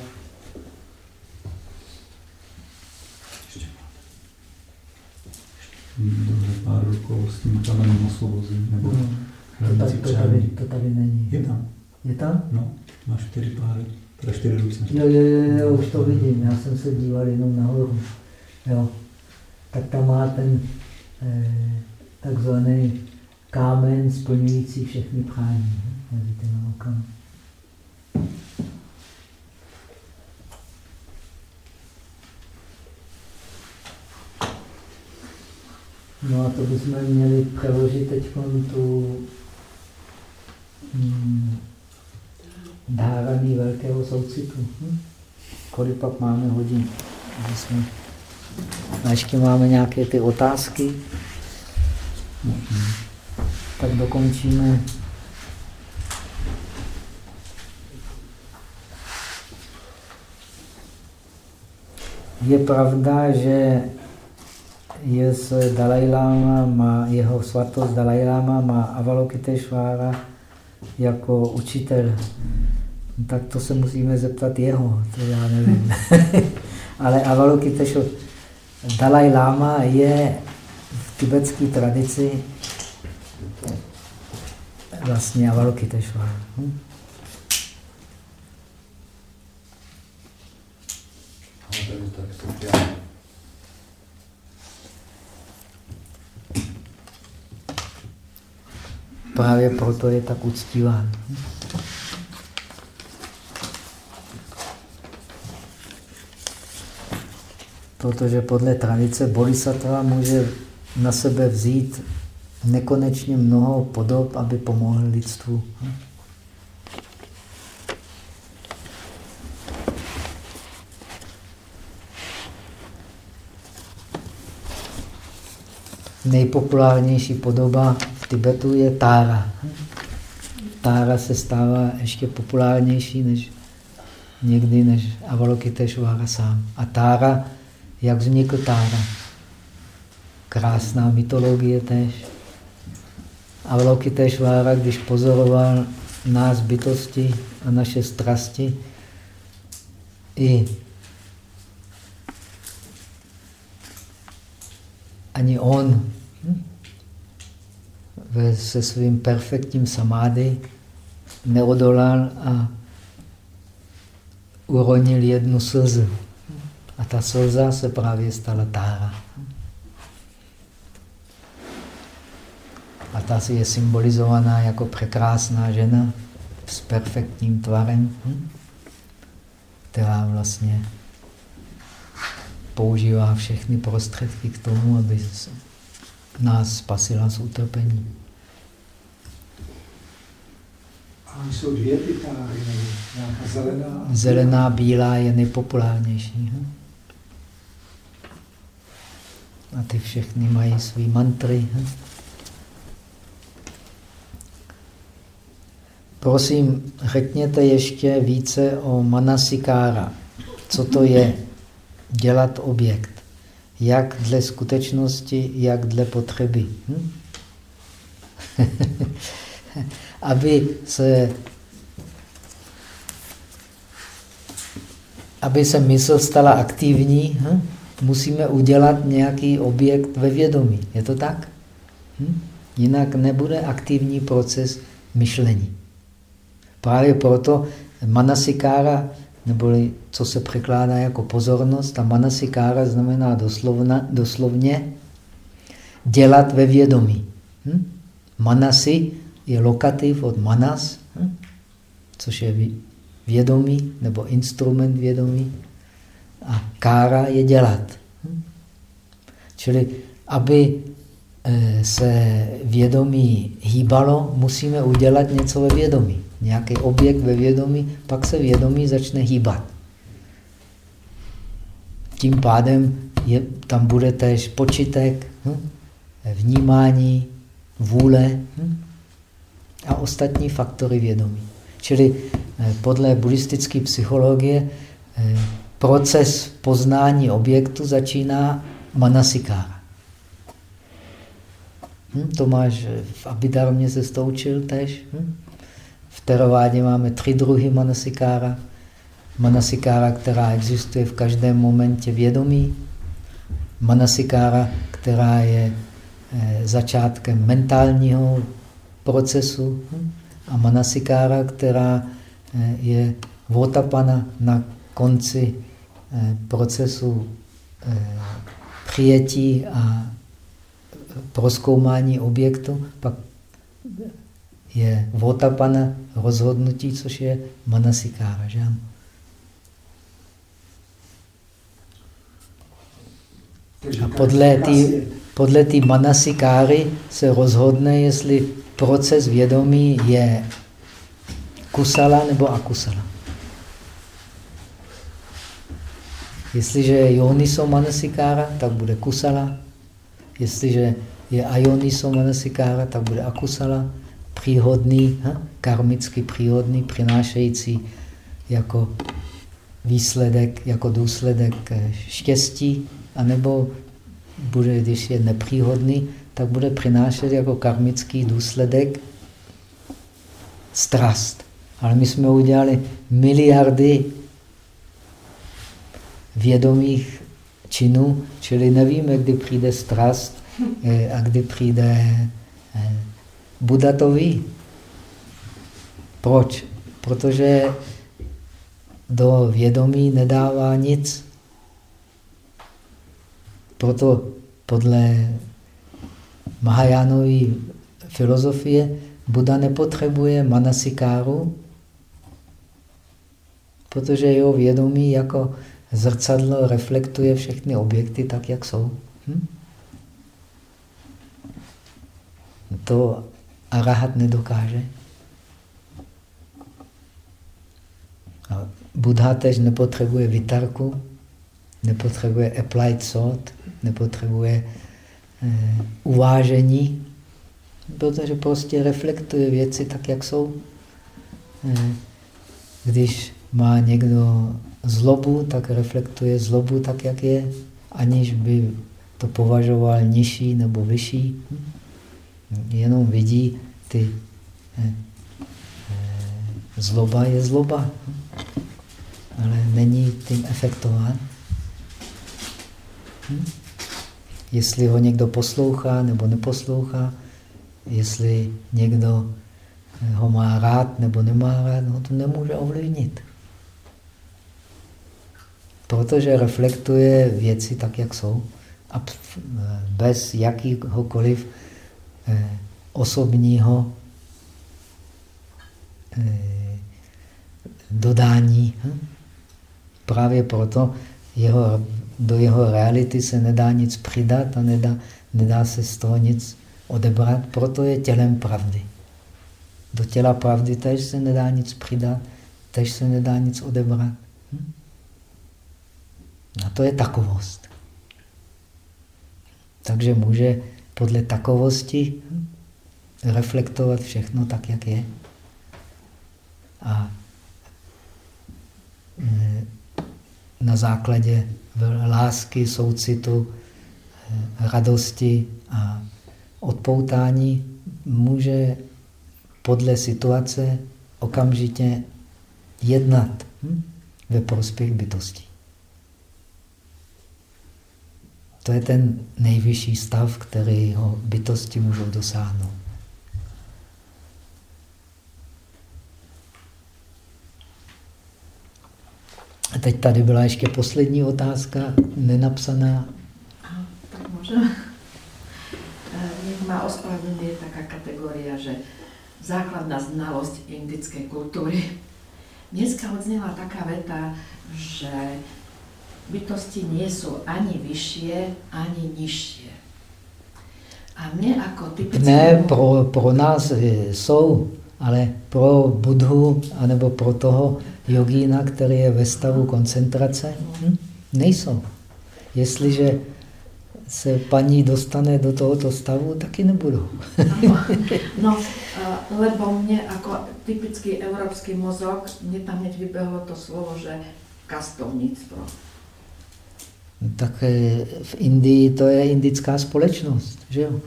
Dobře, pár rukou s tím kamenem osvobozím, nebo no, to, tady, to, tady, to tady není. Je tam. Je tam? No, máš čtyři páry. Teda čtyři ruce. Jo, jo, jo, jo, už to vidím. Já jsem se díval jenom nahoru. Jo. Tak tam má ten eh, takzvaný kámen splňující všechny prání mezi těmi okamy. No a to bychom měli přeložit teď tu hmm, dáraný velkého soucitu. Hm? Kolik pak máme hodin? Jsme... A ještě máme nějaké ty otázky. Tak dokončíme. Je pravda, že je s Dalai Lama, má jeho svatost Dalai Lama, má Avalokiteshvara jako učitel. Tak to se musíme zeptat jeho, to já nevím. Ale Avalokiteshvara, Dalai Lama je v tibetské tradici vlastně Avalokiteshvara. Hm? Právě proto je tak uctíván. Protože podle tradice bodhisattva může na sebe vzít nekonečně mnoho podob, aby pomohl lidstvu. Nejpopulárnější podoba v Tibetu je Tára. Tára se stává ještě populárnější než někdy než Avalokiteshvara sám. A Tára, jak vznikl Tára? Krásná mytologie tež. Avalokiteshvara, když pozoroval nás bytosti a naše strasti, i ani on hm, se svým perfektním samády neodolal a uronil jednu slzu. A ta slza se právě stala tára. A ta je symbolizovaná jako překrásná žena s perfektním tvarem, hm? která vlastně používá všechny prostředky k tomu, aby nás spasila z utrpení. A jsou dvě ty táry, nebo nějaká zelená? Zelená, bílá je nejpopulárnější. Hm? A ty všechny mají své mantry. Prosím, řekněte ještě více o manasikára. Co to je? Dělat objekt. Jak dle skutečnosti, jak dle potřeby. Hm? aby se aby se mysl stala aktivní, hm? Musíme udělat nějaký objekt ve vědomí. Je to tak? Hm? Jinak nebude aktivní proces myšlení. Právě proto manasikára, neboli co se překládá jako pozornost, a manasikára znamená doslovna, doslovně dělat ve vědomí. Hm? Manasi je lokativ od manas, hm? což je vědomí nebo instrument vědomí. A kára je dělat. Čili aby eh, se vědomí hýbalo, musíme udělat něco ve vědomí nějaký objekt ve vědomí, pak se vědomí začne hýbat. Tím pádem je, tam bude též počitek, hm? vnímání, vůle hm? a ostatní faktory vědomí. Čili eh, podle buddhistické psychologie eh, proces poznání objektu začíná manasikára. Hm? To máš v Abidarmě se stoučil tež. Hm? V terovádě máme tři druhy manasikára. Manasikára, která existuje v každém momentě vědomí. Manasikára, která je eh, začátkem mentálního procesu. A manasikára, která eh, je votapana na konci eh, procesu přijetí a proskoumání objektu, pak je votapana rozhodnutí, což je manasikára. Že? A podle té podle tý manasikáry se rozhodne, jestli proces vědomí je kusala nebo akusala. Jestliže joniso manasikára, tak bude kusala. Jestliže je ajoniso manasikára, tak bude akusala příhodný, karmicky příhodný, přinášející jako výsledek, jako důsledek eh, štěstí, anebo bude, když je nepříhodný, tak bude přinášet jako karmický důsledek strast. Ale my jsme udělali miliardy vědomých činů, čili nevíme, kdy přijde strast eh, a kdy přijde eh, Buda to ví. Proč? Protože do vědomí nedává nic. Proto podle Mahajánové filozofie Buda nepotřebuje manasikáru, protože jeho vědomí jako zrcadlo reflektuje všechny objekty tak, jak jsou. Hm? To a rahat nedokáže. A Buddha tež nepotřebuje vitarku, nepotřebuje applied thought, nepotřebuje eh, uvážení, protože prostě reflektuje věci tak, jak jsou. Eh, když má někdo zlobu, tak reflektuje zlobu tak, jak je, aniž by to považoval nižší nebo vyšší. Jenom vidí ty eh, eh, zloba je zloba, ale není tím efektován. Hm? jestli ho někdo poslouchá nebo neposlouchá, jestli někdo ho má rád nebo nemá rád, no to nemůže ovlivnit. Protože reflektuje věci tak, jak jsou, a bez jakýhokoliv eh, osobního eh, dodání. Hm? Právě proto jeho, do jeho reality se nedá nic přidat a nedá, nedá se z toho nic odebrat, proto je tělem pravdy. Do těla pravdy tež se nedá nic přidat, tež se nedá nic odebrat. A to je takovost. Takže může podle takovosti reflektovat všechno tak, jak je. A eh, na základě lásky, soucitu, eh, radosti a odpoutání může podle situace okamžitě jednat hm, ve prospěch bytosti. To je ten nejvyšší stav, který ho bytosti můžou dosáhnout. A teď tady byla ještě poslední otázka, nenapsaná. tak můžeme. Nech má ospravedlnění taká kategoria, že základná znalost indické kultury. Dneska odzněla taká veta, že bytosti nie jsou ani vyšší, ani nižší. A mě jako typickému... Ne, pro, pro nás jsou, ale pro Budhu, anebo pro toho jogína, který je ve stavu koncentrace, hm, nejsou. Jestliže se paní dostane do tohoto stavu, taky nebudou. no, no, lebo mě jako typický evropský mozok, mě tam hneď vybehlo to slovo, že kastovnictvo. Tak eh, v Indii to je indická společnost, že jo?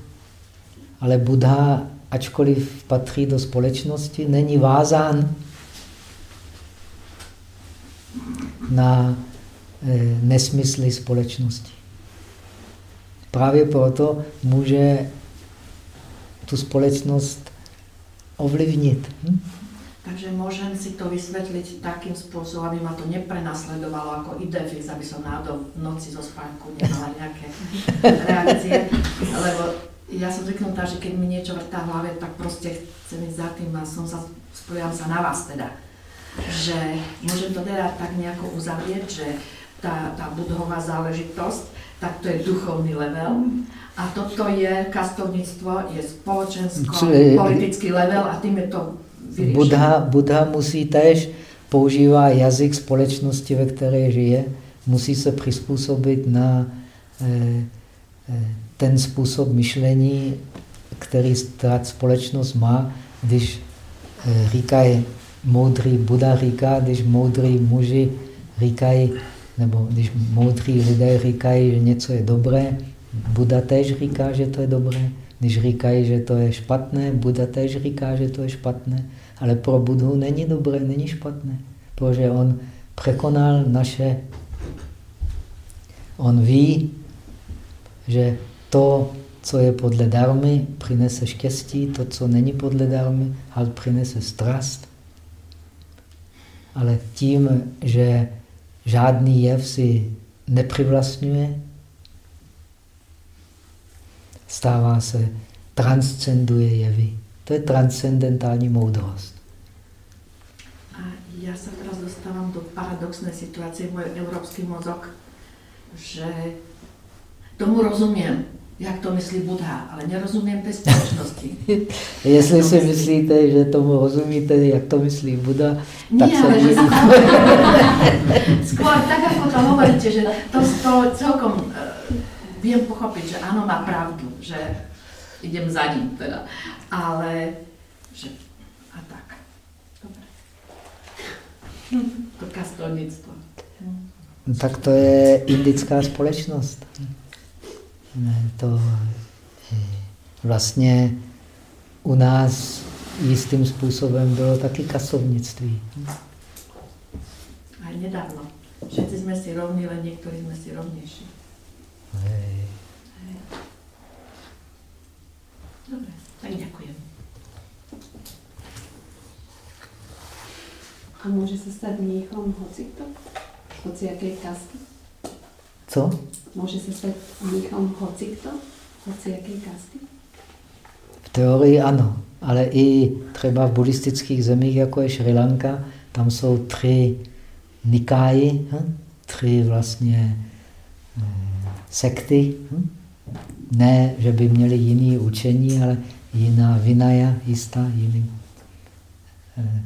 Ale Buddha, ačkoliv patří do společnosti, není vázán na eh, nesmysly společnosti. Právě proto může tu společnost ovlivnit. Hm? Takže môžem si to vysvetliť takým spôsobom, aby ma to neprenasledovalo ako idefix, aby som náhodou v noci zo spánku nemala nejaké reakcie, lebo ja som zvyknutá, že keď mi niečo vrtá v hlave, tak proste chcem ísť za tým a som sa, spojám sa na vás teda. Že môžem to teda tak nejako uzavrieť, že tá, tá budhová záležitosť, tak to je duchovný level. A toto je kastovnictvo, je spoločensko-politický level a tým je to Buddha, Buddha musí tež používá jazyk společnosti, ve které žije, musí se přizpůsobit na eh, eh, ten způsob myšlení, který společnost má, když eh, říkají moudrý, Buddha říká, když moudrý muži říkají, nebo když moudrý lidé říkají, že něco je dobré, Buddha tež říká, že to je dobré. Když říkají, že to je špatné, Buddha tež říká, že to je špatné. Ale pro Budhu není dobré, není špatné, protože on překonal naše... On ví, že to, co je podle darmy, přinese štěstí, to, co není podle darmy, ale přinese strast. Ale tím, že žádný jev si nepřivlastňuje, stává se, transcenduje jevy. To je transcendentální moudrost. A já se teraz dostávám do paradoxné situace, můj evropský mozok, že tomu rozumím, jak to myslí Buddha, ale nerozumím té společnosti. Jestli si myslí. myslíte, že tomu rozumíte, jak to myslí Buddha, tak se ale že Skôr tak, ako to hovoríte, že to, to celkom uh, viem pochopiť, že áno, má pravdu, že idem za ním teda. Ale, že a tak. Dobre. To kastelnictvo. Tak to je indická společnost. To vlastně u nás jistým způsobem bylo taky kasovnictví. A nedávno. Všetci jsme si rovní, ale někteří jsme si rovnější. Dobre, tak ďakujem. A může se stát mníchom hocikto? Hoci jaké kasty? Co? Může se stát mníchom hocikto? Hoci jaké kasty? V teorii ano, ale i třeba v buddhistických zemích, jako je Sri Lanka, tam jsou tři nikáji, hm? tři vlastně eh, sekty. Hm? Ne, že by měli jiný učení, ale jiná vinaja, jistá, jiný, eh,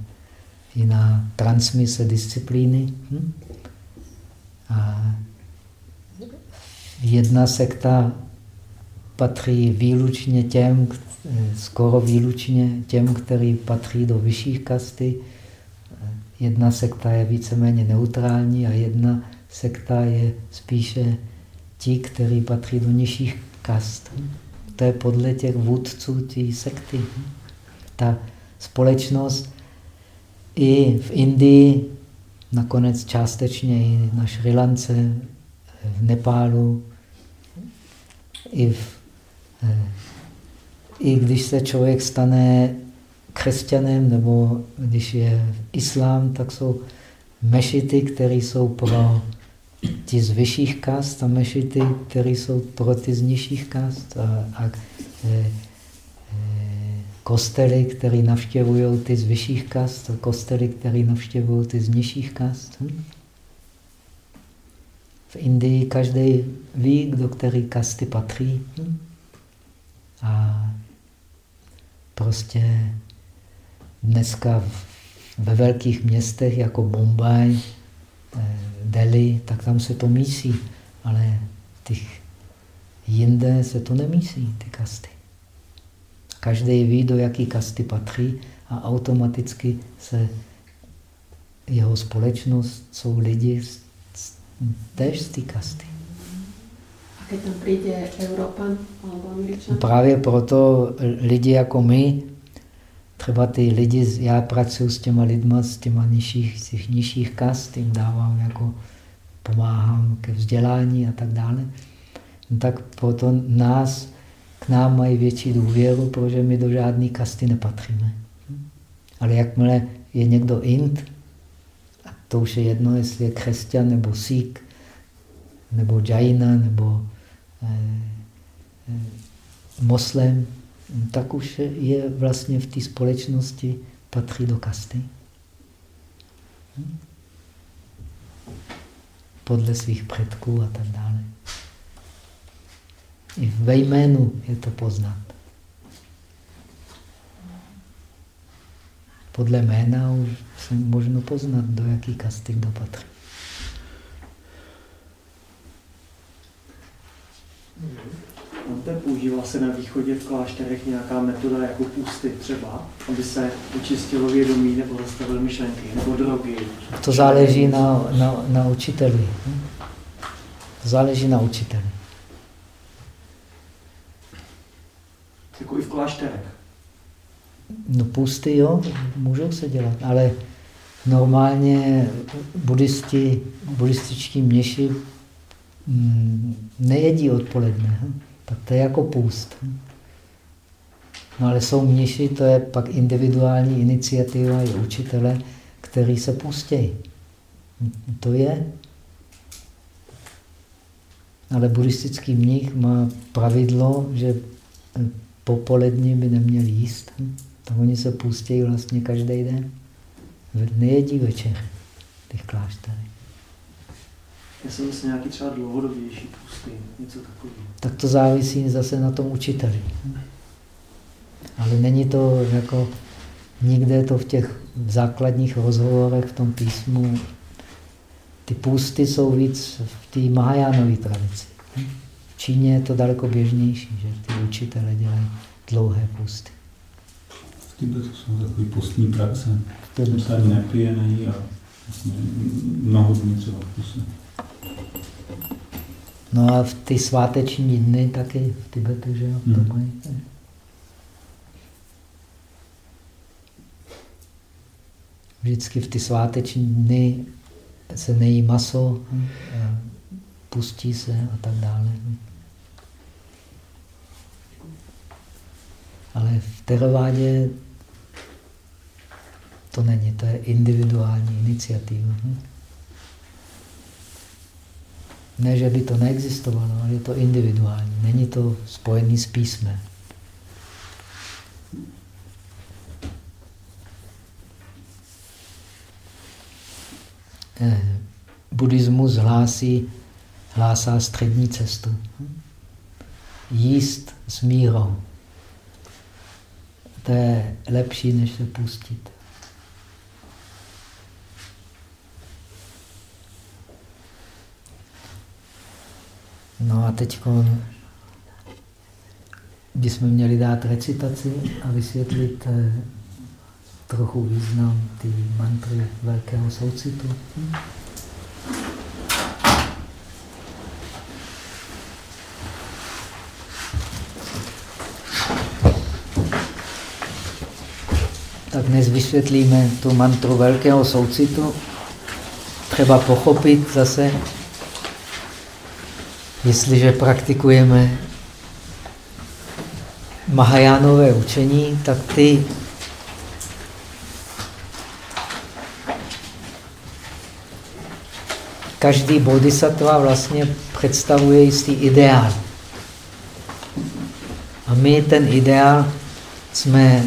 jiná transmise disciplíny. Hm? A jedna sekta patří výlučně těm, skoro výlučně těm, který patří do vyšších kasty. Jedna sekta je víceméně neutrální a jedna sekta je spíše ti, kteří patří do nižších kast. To je podle těch vůdců té sekty. Ta společnost i v Indii, nakonec částečně i na Šri Lance, v Nepálu, i, v, eh, i když se člověk stane křesťanem nebo když je islám, tak jsou mešity, které jsou pro ti z vyšších kast a mešity, které jsou pro ty z nižších kast a, a e, e, kostely, které navštěvují ty z vyšších kast a kostely, které navštěvují ty z nižších kast. Hm? V Indii každý ví, do které kasty patří. Hm? A prostě dneska ve velkých městech jako Bombaj, Delhi, tak tam se to mísí, ale těch jinde se to nemísí, ty kasty. Každý ví, do jaký kasty patří a automaticky se jeho společnost jsou lidi tež z té kasty. A keď tam přijde Evropan alebo Američan? Právě proto lidi jako my, třeba ty lidi, já pracuji s těma lidma z těma nižších, z těch nižších kast, jim dávám jako, pomáhám ke vzdělání a tak dále, no tak proto nás, k nám mají větší důvěru, protože my do žádné kasty nepatříme. Ale jakmile je někdo int, a to už je jedno, jestli je křesťan nebo sík, nebo džajina, nebo eh, eh, moslem, tak už je vlastně v té společnosti patří do kasty. Hm? Podle svých předků a tak dále. I ve jménu je to poznat. Podle jména už se možno poznat, do jaký kasty kdo patří. Máte, používá se na východě v klášterech nějaká metoda jako pusty třeba, aby se učistilo vědomí nebo zastavily myšlenky, nebo drogy? To záleží na, na, na učiteli. To záleží na učiteli. Jako i v klášterech? No pusty, jo, můžou se dělat, ale normálně buddhisti, buddhističtí měši mm, nejedí odpoledne. Hm? Tak to je jako půst. No ale jsou mniši, to je pak individuální iniciativa i učitele, který se pustějí. To je. Ale buddhistický mnich má pravidlo, že popolední by neměli jíst. Tak oni se pustějí vlastně každý den. Nejedí večer těch klášterech. Já jsem myslím nějaký třeba dlouhodobější pusty, něco takového. Tak to závisí zase na tom učiteli. Ale není to jako nikde to v těch základních rozhovorech v tom písmu. Ty půsty jsou víc v té Mahajánové tradici. V Číně je to daleko běžnější, že ty učitele dělají dlouhé půsty. V Tibetu jsou takové postní praxe. Tam se ani nepije, nejí a vlastně mnoho dní třeba v puse. No a v ty sváteční dny taky v Tibetu, že jo, hmm. to mají. Vždycky v ty sváteční dny se nejí maso, pustí se a tak dále. Ale v teravádě to není, to je individuální iniciativa. Ne, že by to neexistovalo, ale je to individuální. Není to spojený s písmem. Eh, buddhismus hlásí, hlásá střední cestu. Jíst s mírou. To je lepší, než se pustit. No a teď bychom měli dát recitaci a vysvětlit eh, trochu význam ty mantry velkého soucitu. Tak dnes vysvětlíme tu mantru velkého soucitu. Třeba pochopit zase, jestliže praktikujeme Mahajánové učení, tak ty každý bodhisattva vlastně představuje jistý ideál. A my ten ideál jsme,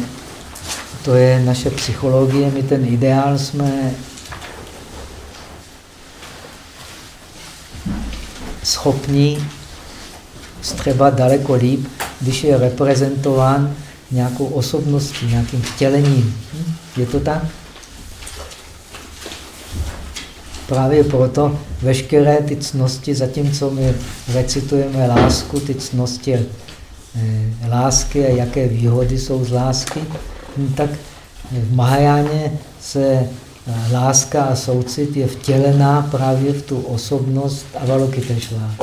to je naše psychologie, my ten ideál jsme schopni střebat daleko líp, když je reprezentován nějakou osobností, nějakým vtělením. Je to tak? Právě proto veškeré ty cnosti, zatímco my recitujeme lásku, ty cnosti eh, lásky a jaké výhody jsou z lásky, hm, tak v Mahajáně se láska a soucit je vtělená právě v tu osobnost Avalokiteshváry.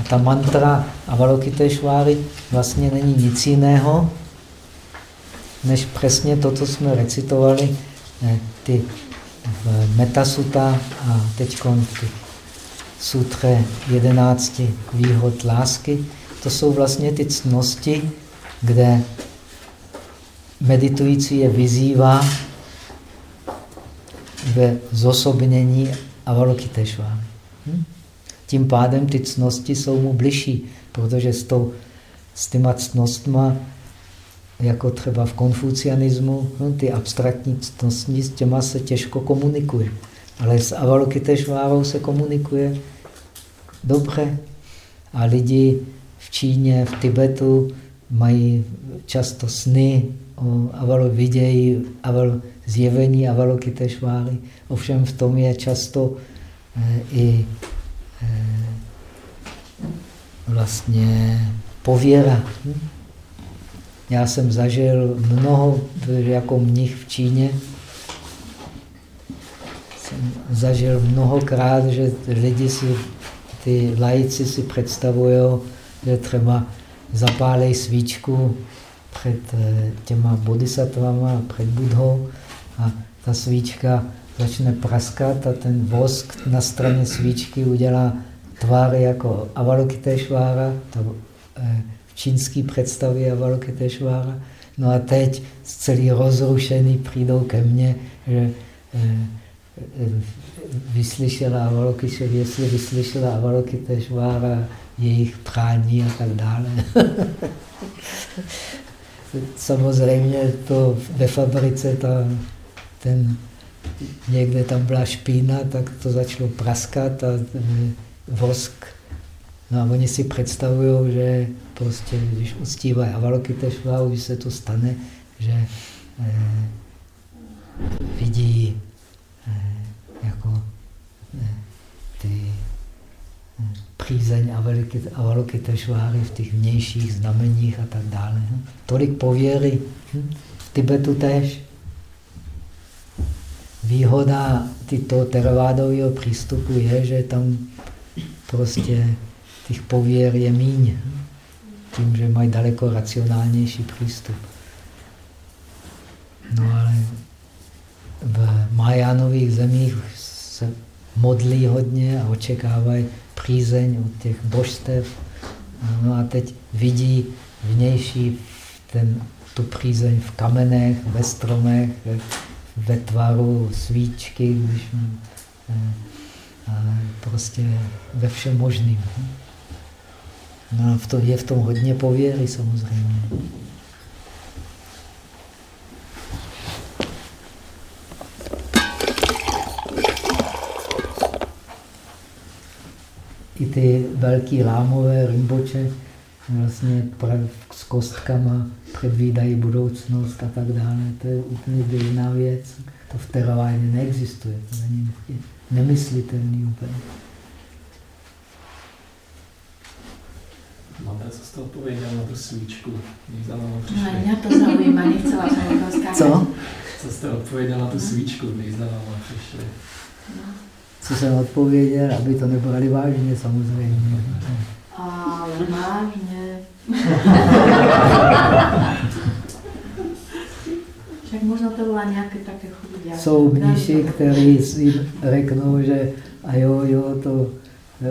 A ta mantra Avalokiteshváry vlastně není nic jiného, než přesně to, co jsme recitovali, eh, ty v Metasuta a teď v sutře 11 výhod lásky. To jsou vlastně ty cnosti, kde meditující je vyzývá ve zosobnění Avalokiteshváry. Hm? Tím pádem ty cnosti jsou mu bližší, protože s, tou, s těma cnostma jako třeba v konfucianismu, no, ty abstraktní ctnosti, s těma se těžko komunikuje. Ale s Avalokiteshvárou se komunikuje dobře. A lidi v Číně, v Tibetu mají často sny o Avalo, vidějí Aval, zjevení Avalokiteshváry. Ovšem v tom je často eh, i eh, vlastně pověra. Já jsem zažil mnoho, jako mnich v Číně, jsem zažil mnohokrát, že lidi si, ty lajci si představují, že třeba zapálej svíčku před eh, těma bodhisattvama, před Budhou a ta svíčka začne praskat a ten vosk na straně svíčky udělá tvar jako Avalokiteshvara, to, eh, čínský představy Avalokiteshvara. No a teď celý rozrušený přijdou ke mně, že eh, vyslyšela Avalokiteshvara, jestli vyslyšela Avalokiteshvara, jejich prání a tak dále. Samozřejmě to ve fabrice ta, ten, někde tam byla špína, tak to začalo praskat a vosk No a oni si představují, že prostě, když uctívají Avalokiteshváru, že se to stane, že eh, vidí eh, jako eh, ty eh, přízeň Avalokiteshváry v těch vnějších znameních a tak dále. Hm? Tolik pověry. Hm? V Tibetu tež. Výhoda tyto teravádového přístupu je, že tam prostě těch pověr je míň, tím, že mají daleko racionálnější přístup. No ale v Majánových zemích se modlí hodně a očekávají přízeň od těch božstev. No a teď vidí vnější ten, tu přízeň v kamenech, ve stromech, ve tvaru svíčky, když, eh, prostě ve všem možným. No a v tom, je v tom hodně pověry samozřejmě. I ty velký lámové rimboče vlastně s kostkama předvídají budoucnost a tak dále. To je úplně jiná věc. To v teravádě neexistuje. To není nemyslitelný úplně. Máte, co jste odpověděl na tu svíčku, když za náma přišli? No, mě to zaujíma, nechcela jsem to skákat. Co? Co jste odpověděl na tu svíčku, když za náma přišli? No. Co jsem odpověděl, aby to nebrali vážně samozřejmě. Ale vážně. Však možno to byla nějaké také chudě. Jsou mniši, kteří si řeknou, že a jo, jo, to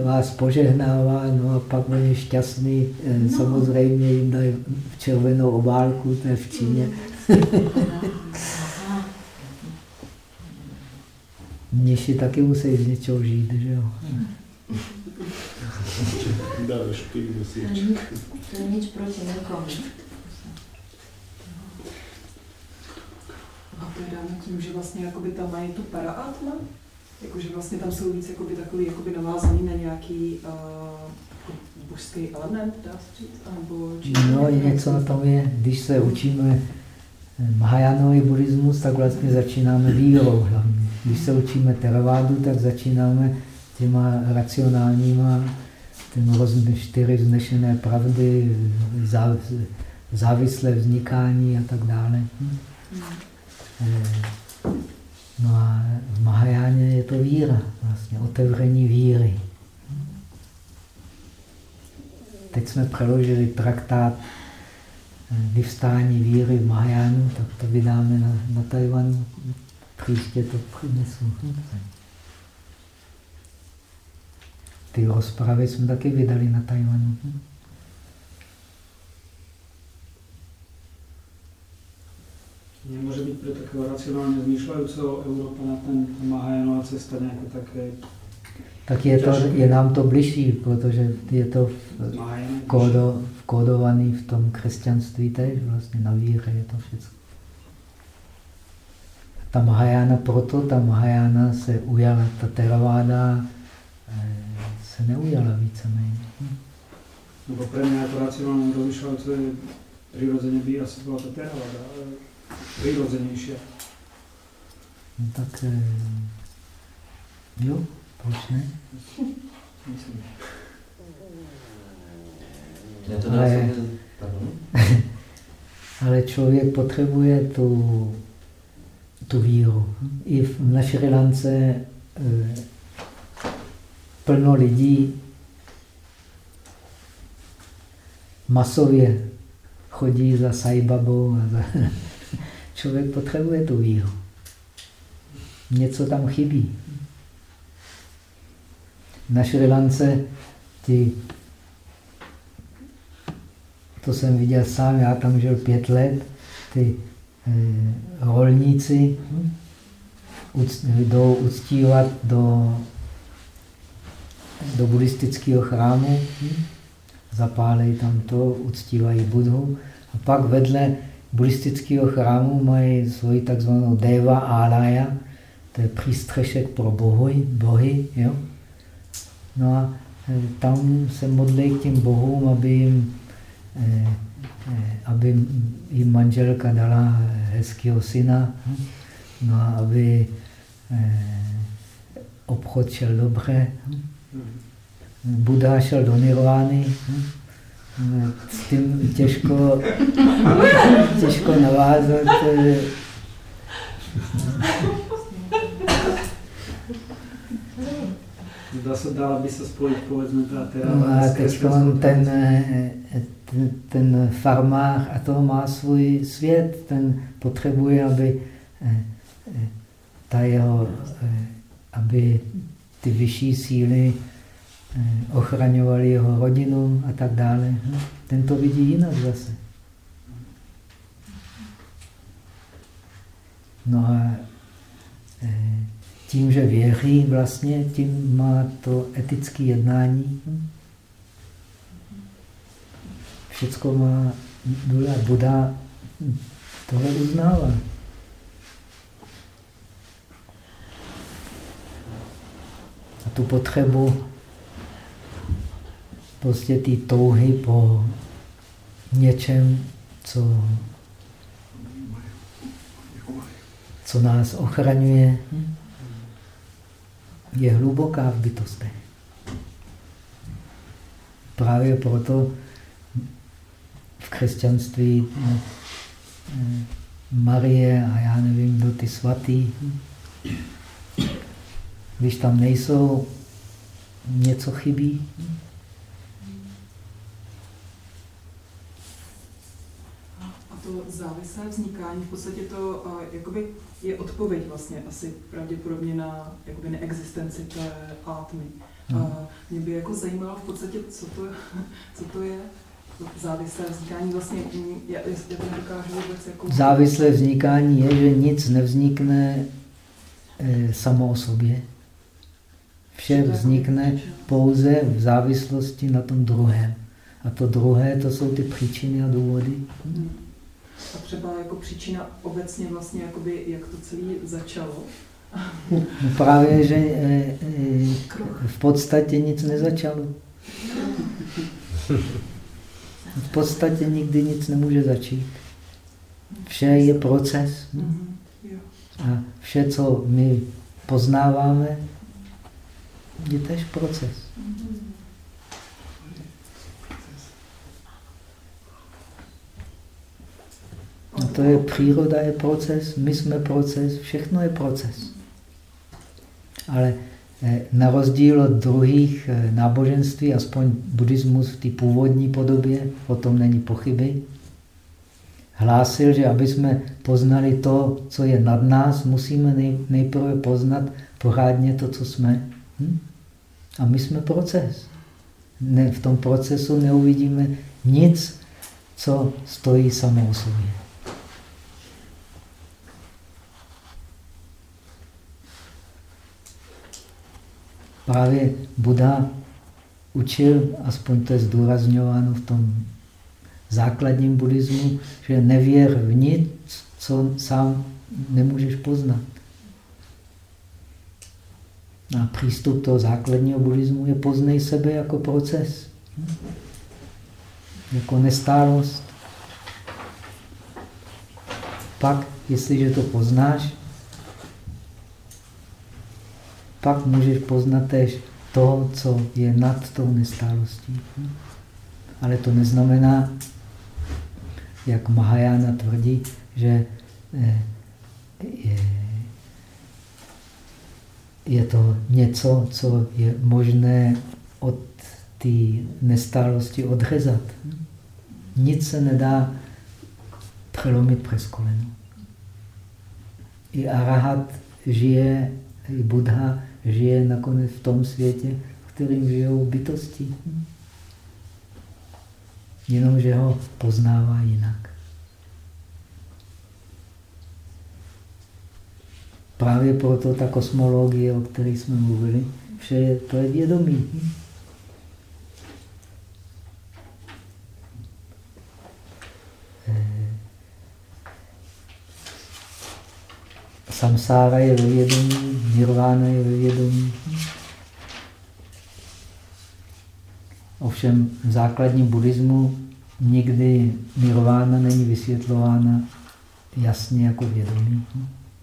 vás požehnává, no a pak oni šťastný, eh, no. samozřejmě jim dají červenou obálku, to je v Číně. Mniši taky musí z něčeho žít, že jo? To je nic proti někomu. A to je dáno tím, že vlastně jakoby tam mají tu paraatma, jakože vlastně tam jsou víc jakoby takový jakoby navázaný na nějaký uh, božský element, dá se říct, nebo No, něco na tom je, když se učíme Mahajánový buddhismus, tak vlastně začínáme vírou hlavně. Když se učíme Theravadu, tak začínáme těma racionálníma, těmi čtyři vznešené pravdy, závislé vznikání a tak dále. Hmm. No a v Mahajáně je to víra, vlastně otevření víry. Teď jsme přeložili traktát eh, vyvstání víry v Mahajánu, tak to vydáme na, na Tajvanu. Příště to přinesu. Ty rozpravy jsme taky vydali na Tajvanu. Nemůže být pro takového racionálně zmýšľajúceho Európana ten Mahajánová cesta nějaké také tak je, to, je nám to bližší, protože je to v, kódo, kódovaný v tom křesťanství tež, vlastně na víře je to všechno. Ta Mahajána proto, ta Mahajána se ujala, ta Theravada se neujala víceméně. Nebo pro mě jako racionálně rozmýšľajúce přirozeně by asi byla ta Theravada, přirozenější. No tak eh, jo, proč ne? Ale, ale člověk potřebuje tu, tu víru. I v, na Šrilance e, plno lidí masově chodí za Saibabou a za člověk potřebuje tu víru. Něco tam chybí. Na Šrilance ty, to jsem viděl sám, já tam žil pět let, ty eh, rolníci hm, jdou uctívat do, do buddhistického chrámu, zapálejí tam to, uctívají Budhu a pak vedle buddhistického chrámu mají svoji takzvanou Deva Alaya, to je přístřešek pro bohy, bohy jo? No a e, tam se modlí k těm bohům, aby jim, e, e, aby jim manželka dala hezkého syna, no a aby obchod šel dobře. Hm? Buddha šel do nirvány, hm? s tím těžko, těžko navázat. Eh, Dá se dál, aby se spojit, povedzme, ta teda... No a ten, eh, ten, ten farmář, a to má svůj svět, ten potřebuje, aby eh, ta jeho, aby ty vyšší síly Eh, ochraňovali jeho rodinu a tak dále. No, ten to vidí jinak zase. No a eh, tím, že věří vlastně, tím má to etické jednání. Všecko má důle. Buda tohle uznává. A tu potřebu prostě ty touhy po něčem, co, co nás ochraňuje, je hluboká v bytostech. Právě proto v křesťanství eh, Marie a já nevím, kdo ty svatý, když tam nejsou, něco chybí. To závislé vznikání, v podstatě to jakoby je odpověď vlastně asi pravděpodobně na jakoby neexistenci té átmy. Uh, mě by jako zajímalo v podstatě, co to, co to je závislé vznikání vlastně, já, já to nedokážu vůbec jako... Závislé vznikání je, že nic nevznikne e, samo o sobě. Vše vznikne pouze v závislosti na tom druhém. A to druhé, to jsou ty příčiny a důvody. Hmm. A třeba jako příčina obecně vlastně, jakoby, jak to celé začalo? No právě, že e, e, v podstatě nic nezačalo. V podstatě nikdy nic nemůže začít. Vše je proces. A vše, co my poznáváme, je tež proces. A to je příroda, je proces, my jsme proces, všechno je proces. Ale eh, na rozdíl od druhých eh, náboženství, aspoň buddhismus v té původní podobě, o tom není pochyby, hlásil, že aby jsme poznali to, co je nad nás, musíme nejprve poznat pořádně to, co jsme. Hm? A my jsme proces. Ne, v tom procesu neuvidíme nic, co stojí samo o sobě. Právě Buddha učil, aspoň to je zdůrazňováno v tom základním buddhismu, že nevěr v nic, co sám nemůžeš poznat. A přístup toho základního buddhismu je poznej sebe jako proces. Jako nestálost. Pak, jestliže to poznáš, pak můžeš poznat tež to, co je nad tou nestálostí. Ale to neznamená, jak Mahajana tvrdí, že eh, je, je to něco, co je možné od té nestálosti odřezat. Nic se nedá přelomit přes koleno. I arahat žije, i Buddha žije nakonec v tom světě, v kterým žijou bytosti. Jenomže ho poznává jinak. Právě proto ta kosmologie, o které jsme mluvili, vše je, to je vědomí. Samsára je ve vědomí, nirvána je ve vědomí. Ovšem v základním buddhismu nikdy nirvána není vysvětlována jasně jako vědomí.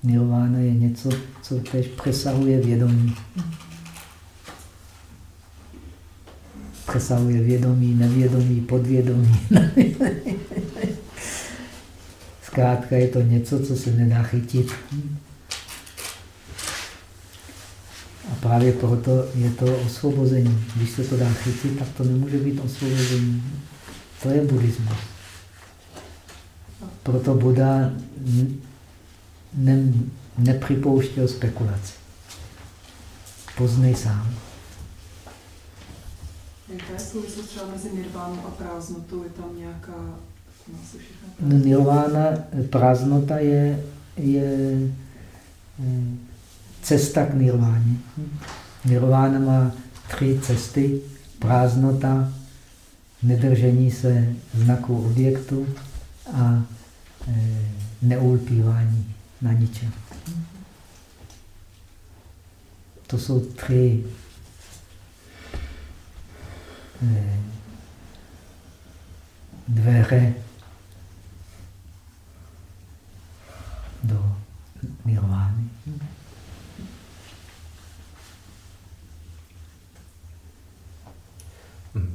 Nirvána je něco, co tež přesahuje vědomí. Přesahuje vědomí, nevědomí, podvědomí. Zkrátka je to něco, co se nedá chytit. A právě proto je to osvobození. Když se to dá chytit, tak to nemůže být osvobození. To je buddhismus. Proto Buddha ne, nepřipouštěl spekulaci. Poznej sám. Jaká je souvislost třeba mezi nirvánou a prázdnotou? Je tam nějaká... No, nirvána, prázdnota je je eh, cesta k nirváně. Nirvána má tři cesty. Prázdnota, nedržení se znaku objektu a eh, neulpívání na ničem. To jsou tři eh, dveře do nirvány.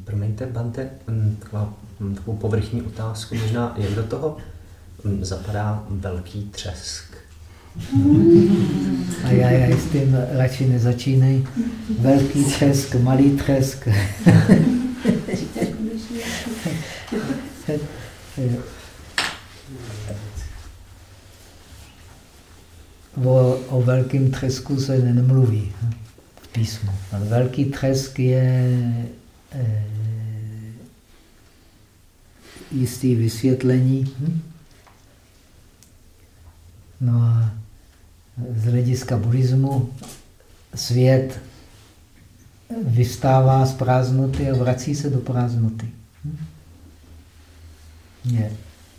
Promiňte, Bante, hm, taková, hm, takovou povrchní otázku, možná jak do toho zapadá velký třesk? A já, já s tím radši nezačínej. Velký třesk, malý třesk. o, o velkém třesku se nemluví v písmu. Velký třesk je jistý vysvětlení. Hm? No a z hlediska buddhismu svět vystává z prázdnoty a vrací se do prázdnoty. Hm? Je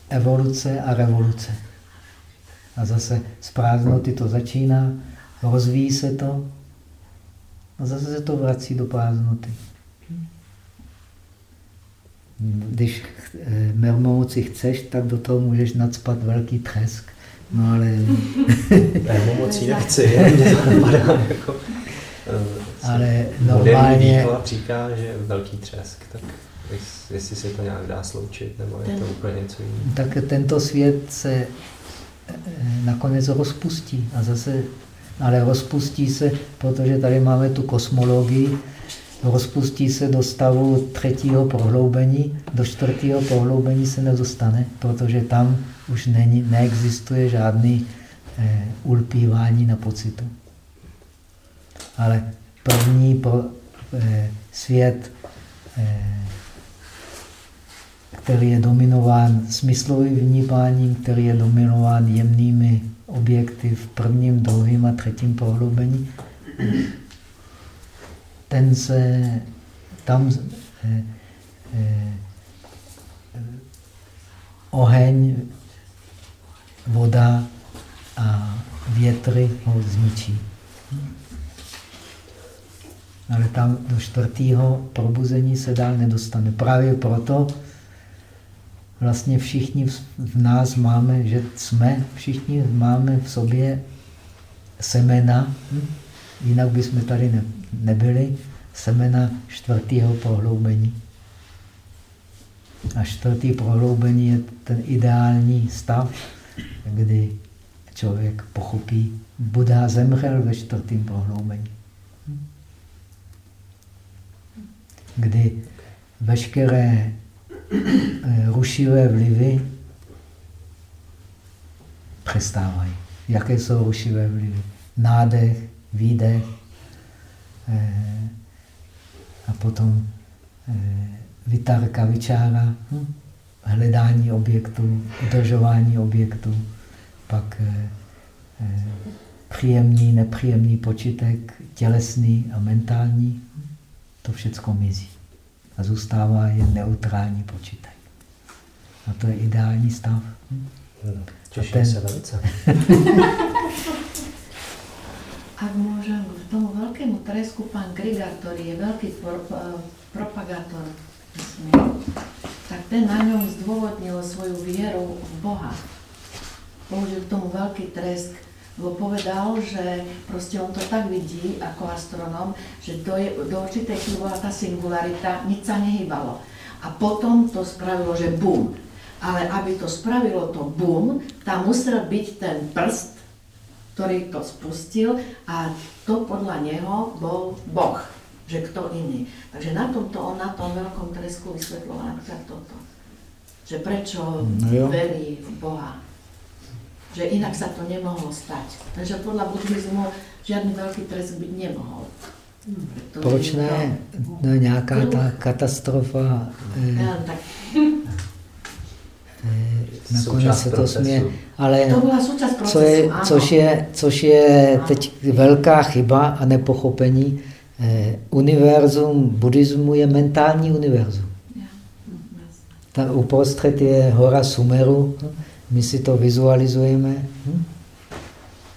evoluce a revoluce. A zase z prázdnoty to začíná, rozvíjí se to a zase se to vrací do prázdnoty. Když eh, mermouci chceš, tak do toho můžeš nadspat velký třesk. No ale... Mermomocí nechci, mě to napadá jako... Eh, ale normálně... výklad říká, že je velký třesk, tak jestli se to nějak dá sloučit, nebo je to úplně něco jiného. Tak tento svět se nakonec rozpustí. A zase, ale rozpustí se, protože tady máme tu kosmologii, rozpustí se do stavu třetího prohloubení, do čtvrtého prohloubení se nedostane, protože tam už není, neexistuje žádný eh, ulpívání na pocitu. Ale první pro, eh, svět eh, který je dominován smyslovým vnímáním, který je dominován jemnými objekty v prvním, druhém a třetím prohloubení, ten se tam eh, eh, oheň, voda a větry ho zničí. Ale tam do čtvrtého probuzení se dál nedostane. Právě proto vlastně všichni v nás máme, že jsme, všichni máme v sobě semena, hm? jinak bychom tady ne, nebyli, semena čtvrtého prohloubení. A čtvrtý prohloubení je ten ideální stav, kdy člověk pochopí, Buddha zemřel ve čtvrtém prohloubení. Kdy veškeré Eh, rušivé vlivy přestávají. Jaké jsou rušivé vlivy? Nádech, výdech a potom eh, vytárka, vyčára, hm? hledání objektů, udržování objektů, pak příjemný, nepříjemný počitek, tělesný a mentální, to všechno mizí a zůstává jen neutrální počítač. A to je ideální stav. Hmm. Těším ten... se velice. Ak môžem, k tomu veľkému tresku pán Grigar, ktorý je veľký uh, propagátor tak ten na ňom zdôvodnil svoju vieru v Boha. Použil k tomu veľký tresk lebo povedal, že proste on to tak vidí ako astronom, že do, je, do určitej chvíli bola tá singularita, nič sa nehybalo. A potom to spravilo, že bum. Ale aby to spravilo to bum, tam musel byť ten prst, ktorý to spustil a to podľa neho bol Boh, že kto iný. Takže na tomto on na tom veľkom tresku vysvetloval napríklad toto. Že prečo no verí v Boha že inak sa to nemohlo stať. Takže podľa buddhizmu žádný velký trest být nemohl. Protože Proč ne? To, no, nějaká ta katastrofa. Eh, tak. Eh, Nakonec se to směje. Ale To byla součást co procesu, je, ano. což, je, což je teď velká chyba a nepochopení. Eh, univerzum buddhismu je mentální univerzum. Ta uprostřed je hora Sumeru, my si to vizualizujeme.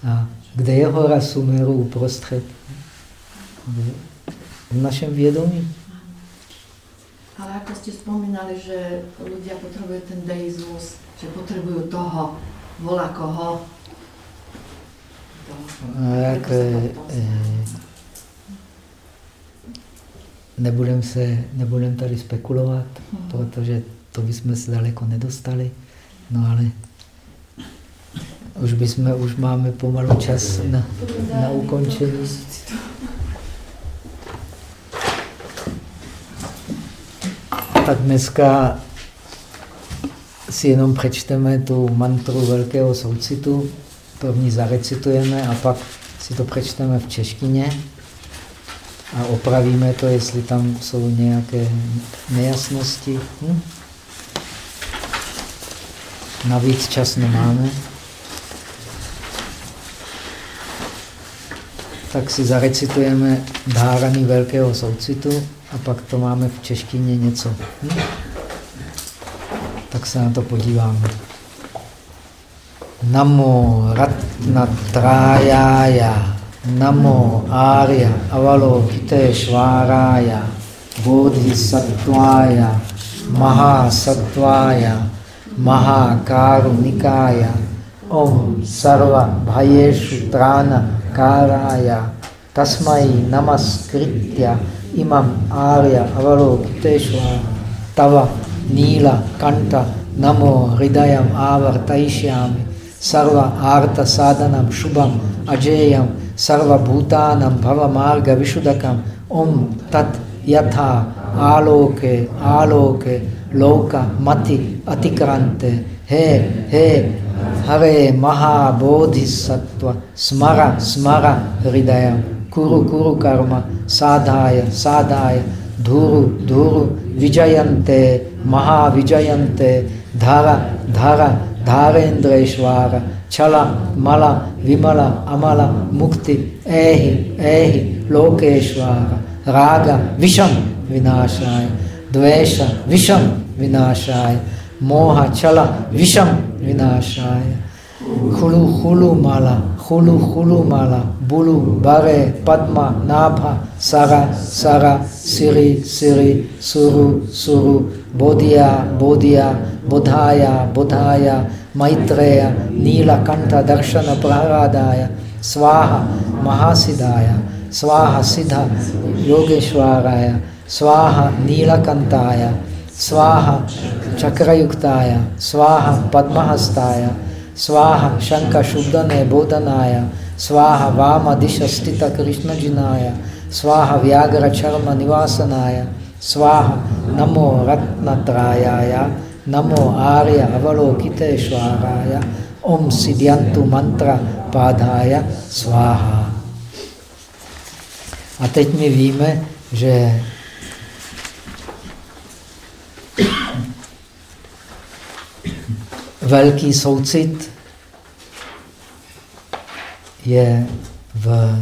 A kde je hora Sumeru uprostřed? V našem vědomí. Ale ako ste spomínali, že ľudia potrebujú ten deizmus, že potrebujú toho, vola koho. To, A jak, eh, nebudem, se, nebudem tady spekulovat, protože to bychom se daleko nedostali. No ale už, bychom, už máme pomalu čas na, na ukončení. Tak dneska si jenom přečteme tu mantru velkého soucitu, první zarecitujeme a pak si to přečteme v češtině a opravíme to, jestli tam jsou nějaké nejasnosti. Hm? Navíc čas nemáme. Tak si zarecitujeme dhárany velkého soucitu a pak to máme v češtině něco. Hm? Tak se na to podíváme. Namo Ratnatrayaya, Namo Arya Avalokiteshvaraya, Bodhisattvaya, Mahasattvaya, Mahakarunikaya, Om Sarva Bhayeshu Trana Karaya, Tasmai Namaskritya Imam Arya Avalokiteshvara, Tava Nila Kanta Namo Hridayam Avartaishyami, Sarva Arta Sadhanam Shubham Ajayam Sarva Bhutanam Bhava Marga Vishudakam Om Tat Yatha Aloke Aloke Loka Mati Atikrante He He Hare Maha Bodhisattva Smara Smara Hridayam Kuru Kuru Karma Sadhaya Sadhaya Dhuru Dhuru Vijayante Maha Vijayante Dhara Dhara Dharendreshvara Chala Mala Vimala Amala Mukti Ehi Ehi Lokeshvara Raga Visham Vinashaya Dvesha Visham Vinashaya Moha Chala Visham Vinashaya Hulu Hulu Mala Hulu Hulu Mala Bulu Bare Padma Nabha Sara Sara Siri Siri Suru Suru Bodhya Bodhya Bodhaya Bodhaya Maitreya Nilakanta Darshana Praradaya Swaha Mahasidaya Swaha Siddha Yogeshwaraya Swaha Nilakantaya Swaha Chakrayuktaya Swaha Padmahastaya Swaha Shanka Shubdane Bodhanaya Swaha Vama Disha Stita Krishna Jinaya Swaha Vyagra Charma Nivasanaya Swaha Namo Ratnatrayaya Namo Arya Avalokiteshvaraya Om Siddhyantu Mantra Padhaya. Swaha. A teď my víme, že velký soucit je v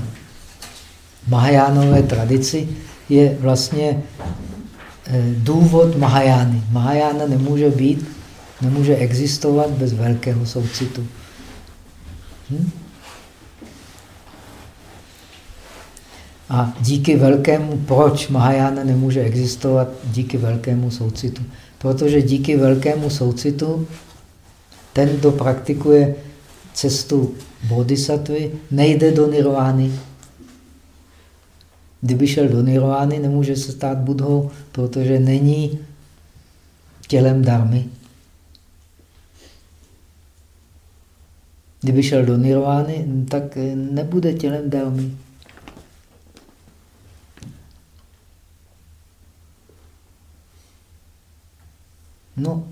Mahajánové tradici je vlastně eh, důvod Mahajány. Mahajána nemůže být, nemůže existovat bez velkého soucitu. Hm? A díky velkému, proč Mahajána nemůže existovat? Díky velkému soucitu. Protože díky velkému soucitu ten, kdo praktikuje cestu bodhisattvy, nejde do nirvány. Kdyby šel do nirvány, nemůže se stát budhou, protože není tělem darmy. Kdyby šel do nirvány, tak nebude tělem darmy. No,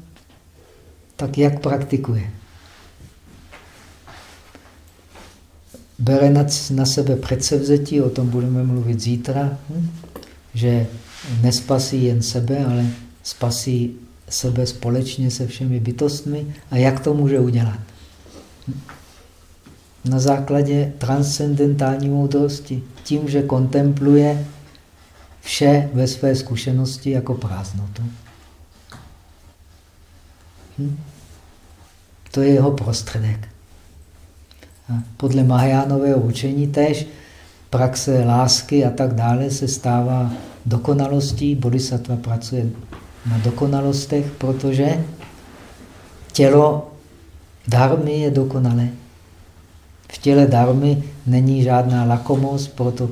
tak jak praktikuje? Bere na, na sebe předsevzetí, o tom budeme mluvit zítra, hm? že nespasí jen sebe, ale spasí sebe společně se všemi bytostmi. A jak to může udělat? Na základě transcendentální moudrosti. Tím, že kontempluje vše ve své zkušenosti jako prázdnotu. Hm? To je jeho prostředek. Podle Mahajánového učení tež praxe lásky a tak dále se stává dokonalostí. Bodhisattva pracuje na dokonalostech, protože tělo darmy je dokonalé. V těle darmy není žádná lakomost, proto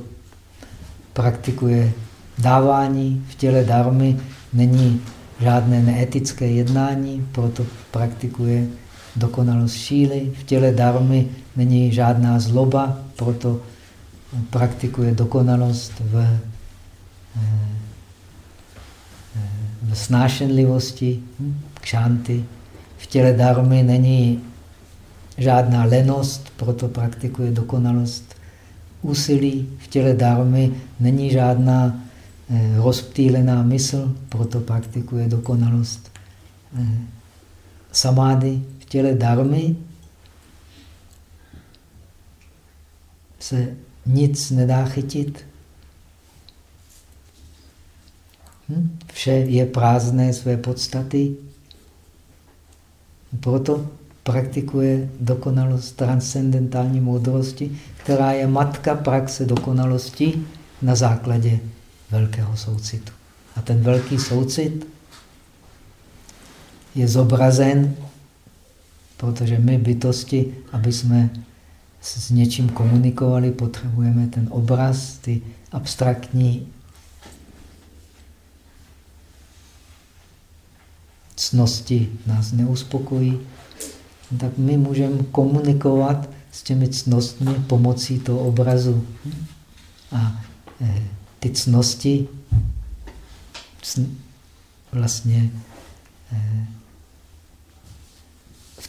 praktikuje dávání. V těle darmy není žádné neetické jednání, proto praktikuje dokonalost šíly. V těle darmy není žádná zloba, proto praktikuje dokonalost v, eh, eh, v snášenlivosti, hm, kšanty. V těle darmy není žádná lenost, proto praktikuje dokonalost úsilí. V těle darmy není žádná eh, rozptýlená mysl, proto praktikuje dokonalost samády. Těle darmy se nic nedá chytit. Hm? Vše je prázdné své podstaty. Proto praktikuje dokonalost transcendentální moudrosti, která je matka praxe dokonalosti na základě velkého soucitu. A ten velký soucit je zobrazen, protože my bytosti, aby jsme s něčím komunikovali, potřebujeme ten obraz, ty abstraktní cnosti nás neuspokojí, tak my můžeme komunikovat s těmi cnostmi pomocí toho obrazu. A eh, ty cnosti vlastně eh,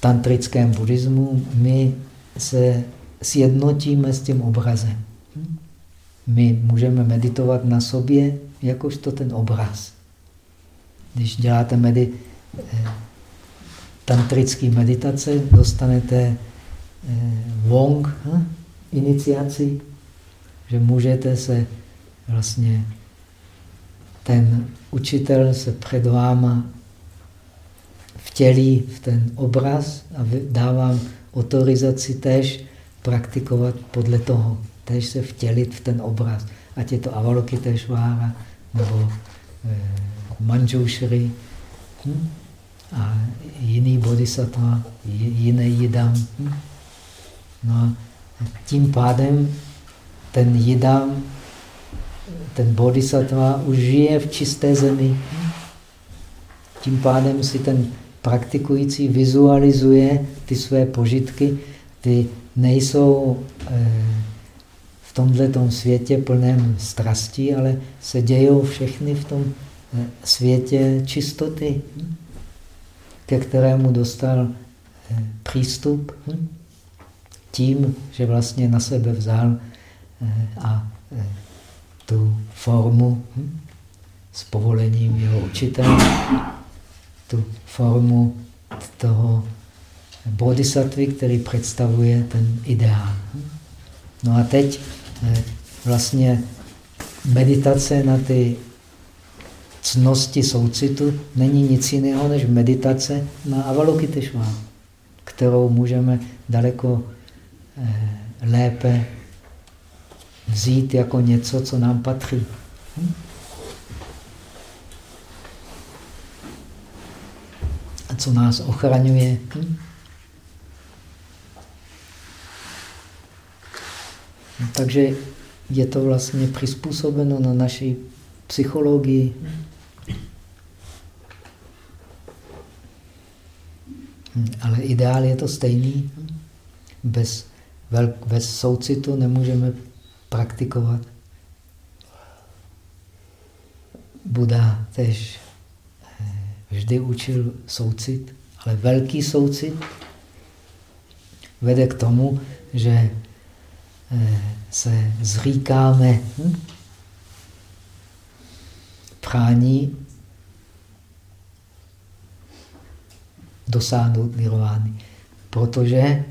tantrickém buddhismu my se sjednotíme s tím obrazem. My můžeme meditovat na sobě, jakožto ten obraz. Když děláte medi eh, tantrické meditace, dostanete eh, wong, hm? iniciaci, že můžete se vlastně, ten učitel se před váma vtělí v ten obraz a dávám autorizaci též praktikovat podle toho, tež se vtělit v ten obraz. Ať je to Avalokiteshvara nebo eh, Manjushri hm? a jiný bodhisattva, jiný jidam. Hm? No a tím pádem ten jidam, ten bodhisattva už žije v čisté zemi. Hm? Tím pádem si ten praktikující vizualizuje ty své požitky, ty nejsou eh, v tomto světě plném strastí, ale se dějou všechny v tom eh, světě čistoty, hm? ke kterému dostal eh, přístup hm? tím, že vlastně na sebe vzal a tu formu hm? s povolením jeho učitele, tu formu toho bodhisattvy, který představuje ten ideál. No a teď eh, vlastně meditace na ty cnosti soucitu není nic jiného než meditace na Avalokiteshvara, kterou můžeme daleko eh, lépe vzít jako něco, co nám patří. Hm? Co nás ochraňuje. Hm? Takže je to vlastně přizpůsobeno na naší psychologii. Ale ideál je to stejný. Bez, bez soucitu nemůžeme praktikovat. Buda tež vždy učil soucit, ale velký soucit vede k tomu, že Eh, se zříkáme hm? prání dosáhnout nirvány. Protože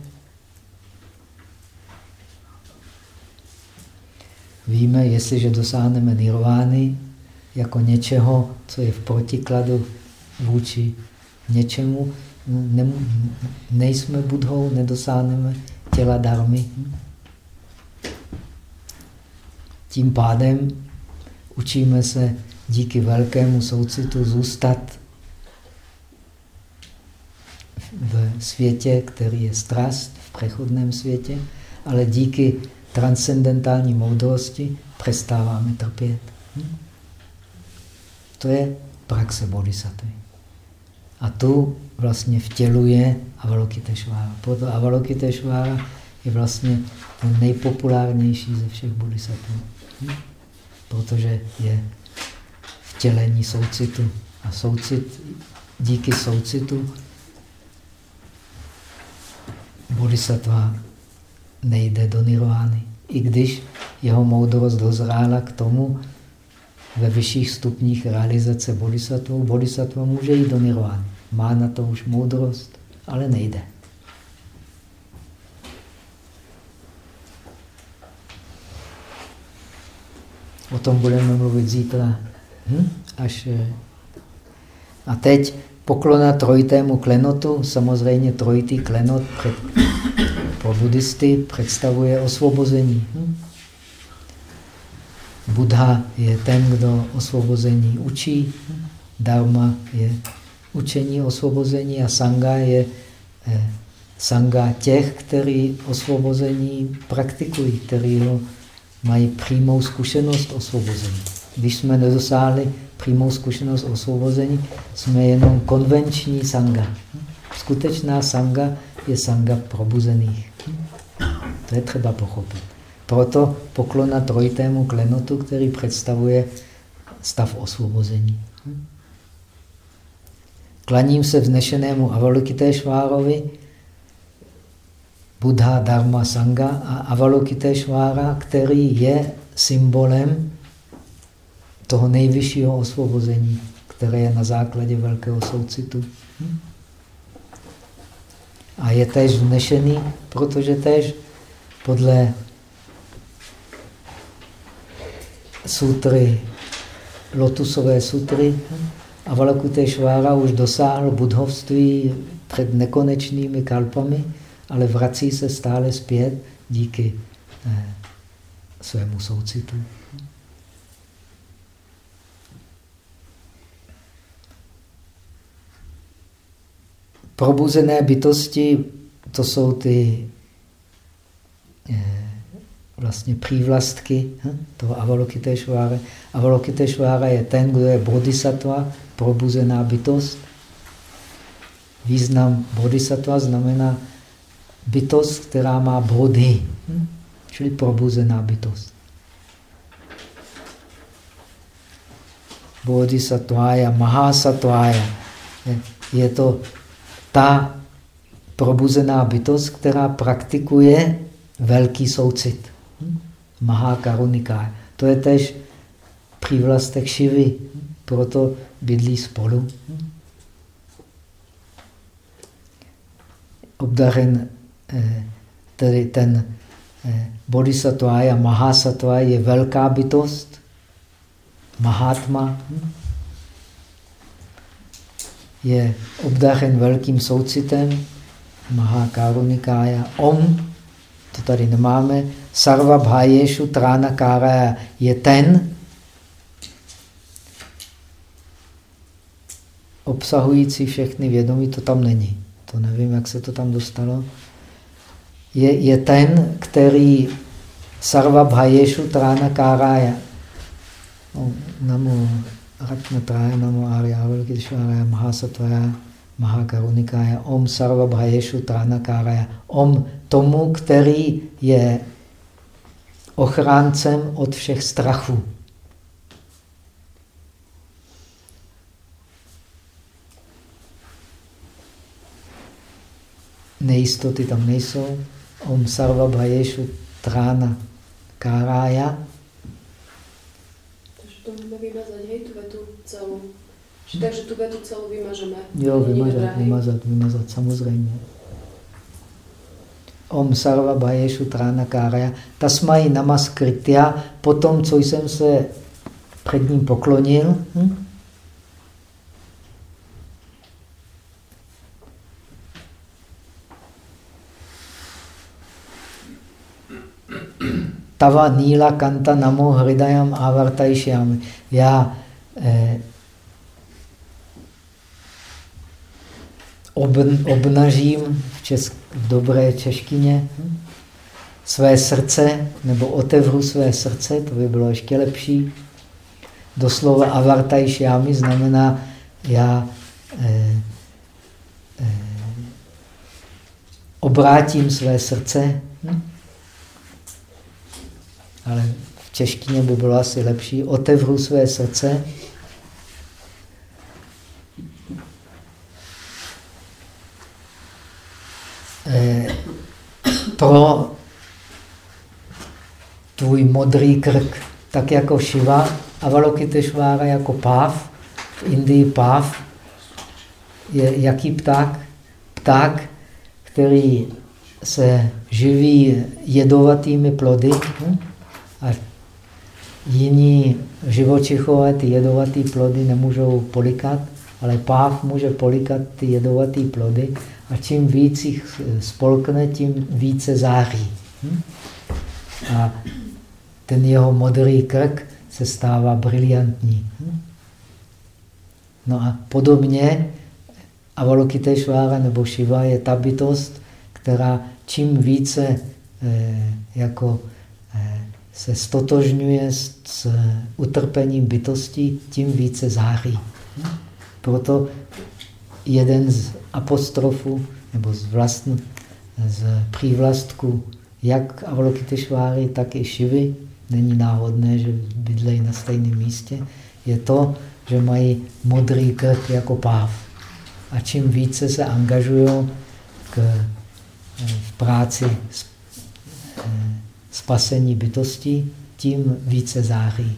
víme, jestliže dosáhneme nirvány jako něčeho, co je v protikladu vůči něčemu, ne, nejsme budhou, nedosáhneme těla darmy. Tím pádem učíme se díky velkému soucitu zůstat v světě, který je strast, v přechodném světě, ale díky transcendentální moudrosti přestáváme trpět. To je praxe bodhisattva. A tu vlastně vtěluje Avalokiteshvara. Proto Avalokiteshvara je vlastně ten nejpopulárnější ze všech bodhisattvů. Protože je vtělení soucitu. A soucit, díky soucitu bodhisattva nejde do nirvány. I když jeho moudrost dozrála k tomu, ve vyšších stupních realizace bodhisattva, bodhisattva může jít do nirvány. Má na to už moudrost, ale nejde. O tom budeme mluvit zítra. Hm? Až, eh, a teď poklona trojitému klenotu. Samozřejmě trojitý klenot pro buddhisty představuje osvobození. Hm? Buddha je ten, kdo osvobození učí. Dharma je učení osvobození a sanga je eh, sanga těch, kteří osvobození praktikují, kteří ho mají přímou zkušenost osvobození. Když jsme nedosáhli přímou zkušenost osvobození, jsme jenom konvenční sanga. Skutečná sanga je sanga probuzených. To je třeba pochopit. Proto poklona trojitému klenotu, který představuje stav osvobození. Klaním se vznešenému Avalokiteshvárovi, Buddha, Dharma, Sangha a Avalokiteshvára, který je symbolem toho nejvyššího osvobození, které je na základě velkého soucitu. A je též vnešený, protože též podle sutry, lotusové sutry, Avalokiteshvára už dosáhl budhovství před nekonečnými kalpami, ale vrací se stále zpět díky eh, svému soucitu. Probuzené bytosti, to jsou ty eh, vlastně přívlastky hm, toho Avalokiteshvára. Avalokiteshvára je ten, kdo je bodhisattva, probuzená bytost. Význam bodhisattva znamená bytost, která má bodhi, hm, čili probuzená bytost. Bodhisattvája, Mahasattvája. Je to ta probuzená bytost, která praktikuje velký soucit. Mahakaruniká. To je tež přívlastek Šivy, proto bydlí spolu. Obdaren, eh, tedy ten eh, bodhisattva a mahasattva je velká bytost, Mahatma, je obdařen velkým soucitem, Mahakarunikája, Om, to tady nemáme, Sarva Bhajeshu Trána Kára je ten, obsahující všechny vědomí, to tam není. To nevím, jak se to tam dostalo. Je, je ten, který Sarva Bhajeshu Trána Kárája. No, namo Ratnatrája, namo Arya Avalokiteshvaraya, Mahasatvaya, Mahakarunikaya, Om Sarva Bhajeshu Trána Kárája. Om tomu, který je ochráncem od všech strachů. Nejistoty tam nejsou. Om sarva bhajeshu trána kárája. Takže to tu vetu celou. Takže tu větu celou vymažeme. Jo, vymazat, vymazat, vymazat, samozřejmě. Om sarva bhajeshu káraya, tasmai namaskritya, po tom, co jsem se před ním poklonil, hm? Tava Níla Kanta Namo Hridayam Avartajšyami. Já eh, ob, obnažím v, česk, v dobré češtině své srdce, nebo otevřu své srdce, to by bylo ještě lepší. Doslova avartajšámi znamená, já eh, eh, obrátím své srdce. Hm? Ale v češtině by bylo asi lepší. Otevřu své srdce pro tvůj modrý krk, tak jako Shiva, Avalokiteshvára jako páv, v Indii páv je jaký pták? Pták, který se živí jedovatými plody hm? a jiní živočichové ty jedovaté plody nemůžou polikat, ale páv může polikat ty jedovaté plody a čím víc jich spolkne, tím více září. Hm? A ten jeho modrý krk se stává briliantní. Hm? No a podobně Avalokiteshvara nebo Shiva je ta bytost, která čím více eh, jako eh, se stotožňuje s, s utrpením bytosti, tím více září. Hm? Proto jeden z apostrofů nebo z, vlastn, z přívlastku jak Avalokiteshváry, tak i Šivy, není náhodné, že bydlejí na stejném místě, je to, že mají modrý krk jako páv. A čím více se angažují k, v práci spasení bytosti, tím více září.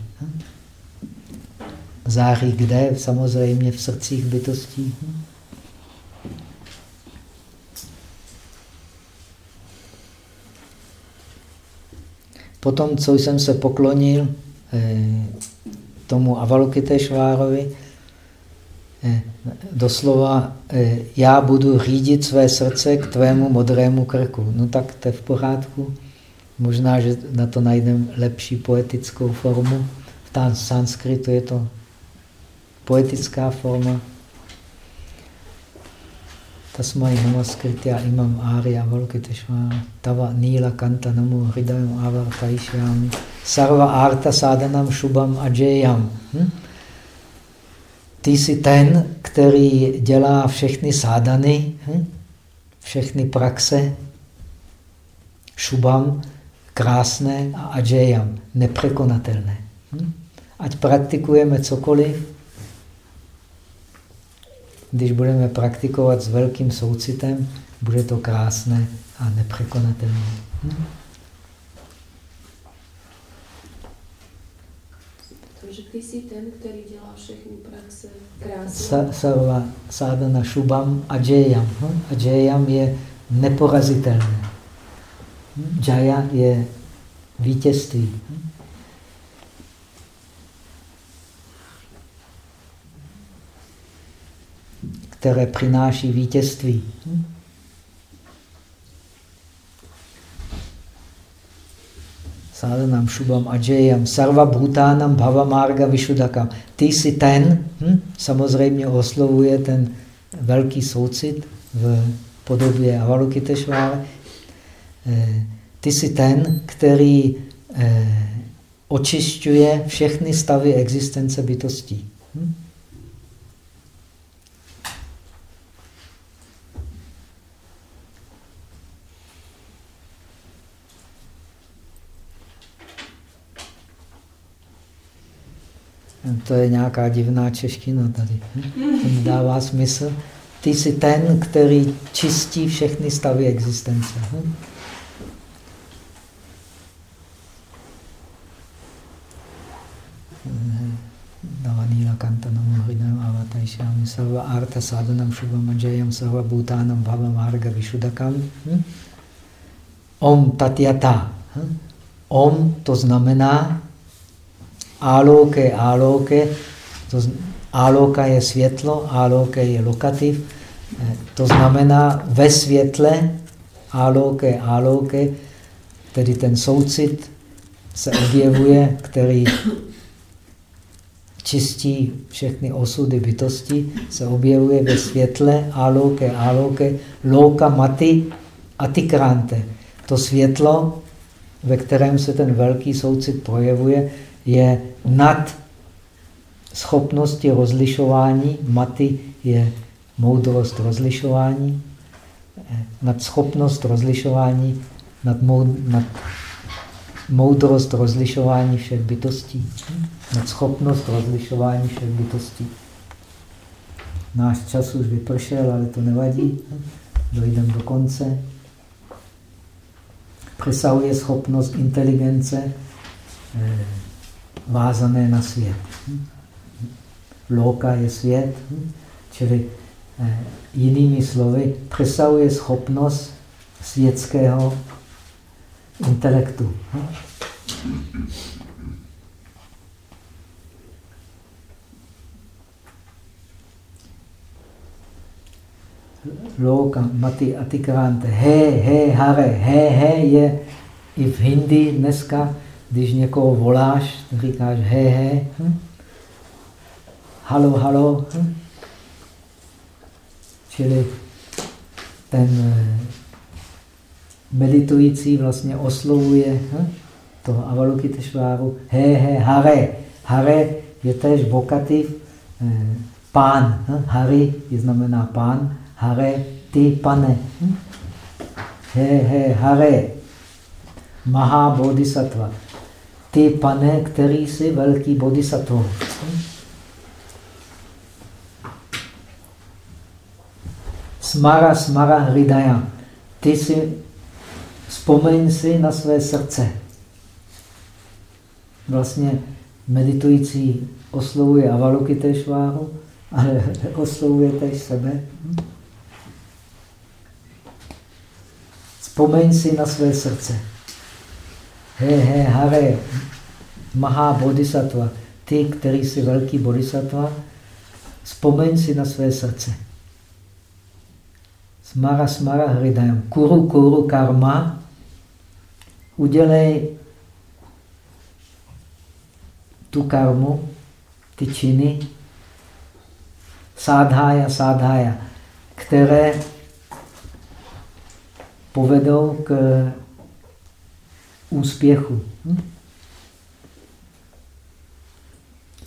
Září kde? Samozřejmě v srdcích bytostí. Potom, co jsem se poklonil eh, tomu Avalokiteshvárovi, eh, doslova eh, já budu řídit své srdce k tvému modrému krku. No tak to je v pořádku. Možná, že na to najdeme lepší poetickou formu. V sanskritu je to poetická forma. Tasmai namaskritya imam arya valkiteshvara tava nila kanta namo hridayam avartaishyami sarva arta sadanam shubam ajayam. Hm? Ty jsi ten, který dělá všechny sádany, hm? všechny praxe, šubam, krásné a ajayam, nepřekonatelné. Hm? Ať praktikujeme cokoliv, když budeme praktikovat s velkým soucitem, bude to krásné a nepřekonatelné. Hm? Takže ty jsi ten, který dělá všechny praxe krásně. Sa, sarva sadhana šubam ajayam. Hm? Ajayam je neporazitelné. Hm? Jaya je vítězství. Hm? Které přináší vítězství. Sadhanam Shubham Ajayam Sarva Bhutanam Bhava Marga Vishudakam. Ty jsi ten, hm? samozřejmě oslovuje ten velký soucit v podobě Avalokiteshvára. Eh, ty jsi ten, který eh, očišťuje všechny stavy existence bytostí. Hm? To je nějaká divná čeština tady. To dává smysl. Ty jsi ten, který čistí všechny stavy existence. No, Nila Kantanam Hrinam Avatajšámi Sarva Arta Sadhanam Shubham Ajayam Sarva Bhutanam Bhava Marga Vyšudakam. Hm? Om Tatyata. Om to znamená áloke, áloke, to áloka je světlo, áloke je lokativ, eh, to znamená ve světle, áloke, áloke, tedy ten soucit se objevuje, který čistí všechny osudy bytosti, se objevuje ve světle, áloke, áloke, louka mati, atikrante. To světlo, ve kterém se ten velký soucit projevuje, je nad schopnosti rozlišování, maty je moudrost rozlišování, nad schopnost rozlišování, nad, mou, nad moudrost rozlišování všech bytostí, nad schopnost rozlišování všech bytostí. Náš čas už vypršel, ale to nevadí. Dojdeme do konce. Přesahuje schopnost inteligence eh, vázané na svět. Loka je svět, čili eh, jinými slovy přesahuje schopnost světského intelektu. Loka, mati, atikrante, he, he, hare, he, he je i v hindi dneska když někoho voláš, říkáš he, he, hm? halo, halo. Hm? Čili ten eh, meditující vlastně oslovuje hm? toho Avalokiteshváru he, he, hare. Hare je tež vokativ eh, pán. Hm? Hari je znamená pán. Hare, ty pane. Hm? He, he, hare. Maha Bodhisattva ty, pane, který jsi velký bodhisattva. Smara, smara, hridaya. Ty si, vzpomeň si na své srdce. Vlastně meditující oslovuje Avalokiteshváru, ale oslovuje tež sebe. Vzpomeň si na své srdce. He, he, hare, Maha Bodhisattva, ty, který jsi velký bodhisattva, vzpomeň si na své srdce. Smara, smara, hridayam. Kuru, kuru, karma. Udělej tu karmu, ty činy, sádhája, sádhája, které povedou k úspěchu. Hm?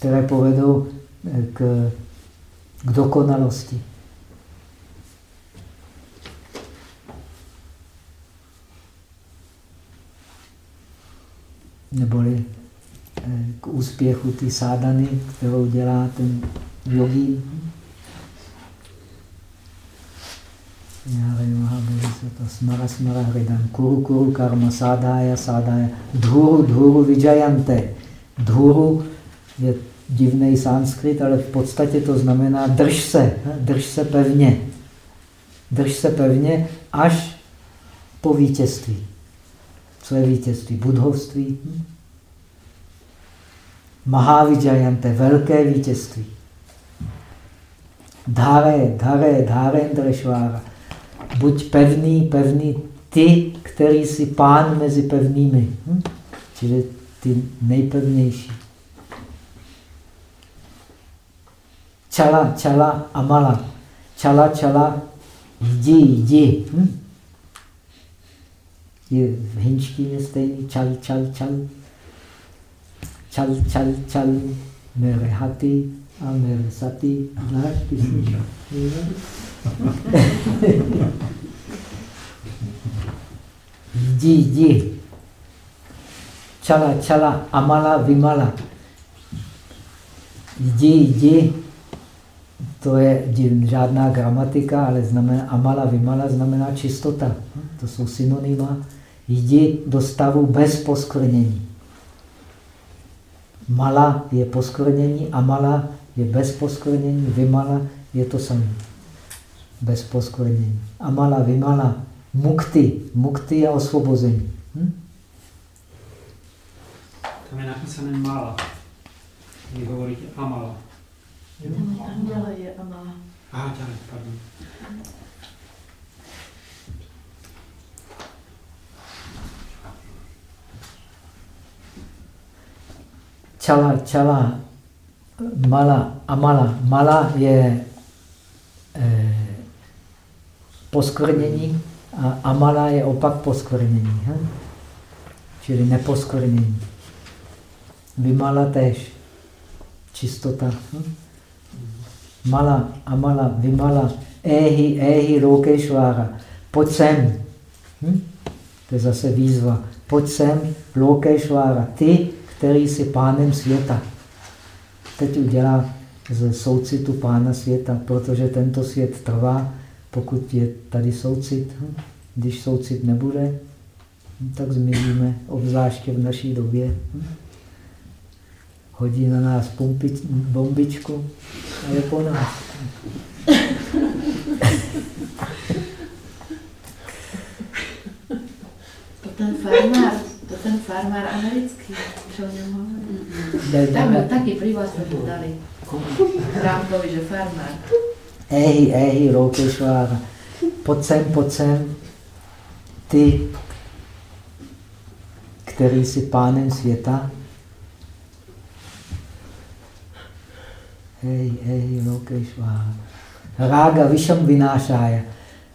které povedou eh, k, k dokonalosti. Neboli eh, k úspěchu ty sádany, kterou dělá ten jogín. Smara smara hridam. Kuru kuru karma sádája sádája. Dhuru dhuru vijayante. Dhuru je divný sanskrit, ale v podstatě to znamená drž se, drž se pevně. Drž se pevně až po vítězství. Co je vítězství? Budhovství. Hm? Mahavidjayante, velké vítězství. Dhare, dhare, dharendrešvára. Buď pevný, pevný ty, který jsi pán mezi pevnými. Hm? Čili ty nejpevnější. Čala, čala, amala. Čala, čala, jdi, jdi. Hm? Je v hinčtině stejný. Čal, čal, čal. Čal, čal, čal. Mere hati a mere sati. Znáš písničku? Jdi, jdi. Čala, čala, amala, vimala. Jdi, jdi to je žádná gramatika, ale znamená amala vimala znamená čistota. To jsou synonyma. Jdi do stavu bez poskvrnění. Mala je poskvrnění, amala je bez poskvrnění, vymala je to samé. Bez poskvrnění. Amala, vymala, mukty. Mukty je osvobození. Hm? Tam je napísané mala. Vy hovoríte amala. Tam ďalej je amala. Aha, ďalej, pardon. Čala, čala, mala, amala. Mala je eh, poskvrnění a amala je opak poskvrnění. Hm? Čili neposkvrnění. Vymala tež. Čistota. Hm? Mala, amala, vymala, ehi, ehi, lokešvára. Pojď sem. Hm? To je zase výzva. Pojď sem, lokešvára. Ty, který jsi pánem světa. Teď udělá ze soucitu pána světa, protože tento svět trvá, pokud je tady soucit. Hm? Když soucit nebude, hm, tak zmizíme, obzvláště v naší době. Hm? Hodí na nás pumpič, bombičku a je po nás. To ten farmár, to ten farmár americký, čo o něm hovorí. Tam taky tu dali. Rámkovi, že farmár. Ehi, ehi, Lokešvára. Pojď sem, pojď sem. Ty, který jsi pánem světa. Hej, hej, Lokešvára. Rága Vyšam vynášája.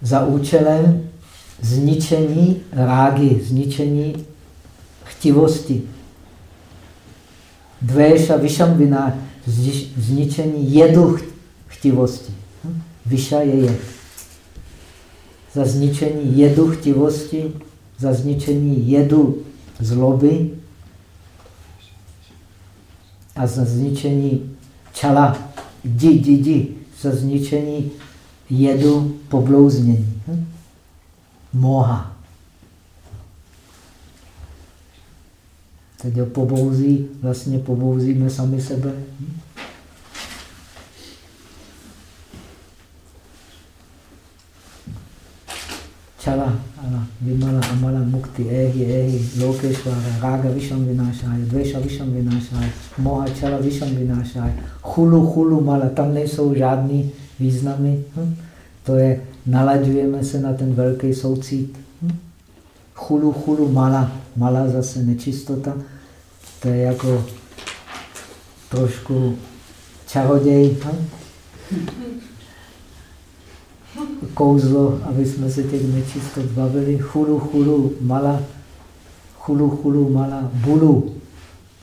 Za účelem zničení rágy, zničení chtivosti. Dvéša Vyšam vyná, zničení jedu chtivosti. Vyša je jed. Za zničení jedu chtivosti, za zničení jedu zloby a za zničení čala, di, di, di, za zničení jedu poblouznění. Hm? Moha. Ho pobouzí, vlastně pobouzíme sami sebe. Hm? Čala, ala, vimala, amala, mukti, ehi, ehi, lokeshvara, raga visham vinášája, dvesha visham vinášája, moha čala visham vinášája, chulu, chulu, mala, tam nejsou žádný významy. Hm? To je, nalaďujeme se na ten velký soucít. Hm? Chulu, chulu, mala, mala zase nečistota. To je jako trošku čaroděj. Hm? Kouzlo, aby jsme se těch nečistot bavili. Chulu, chulu, mala, chulu, chulu, mala, bulu,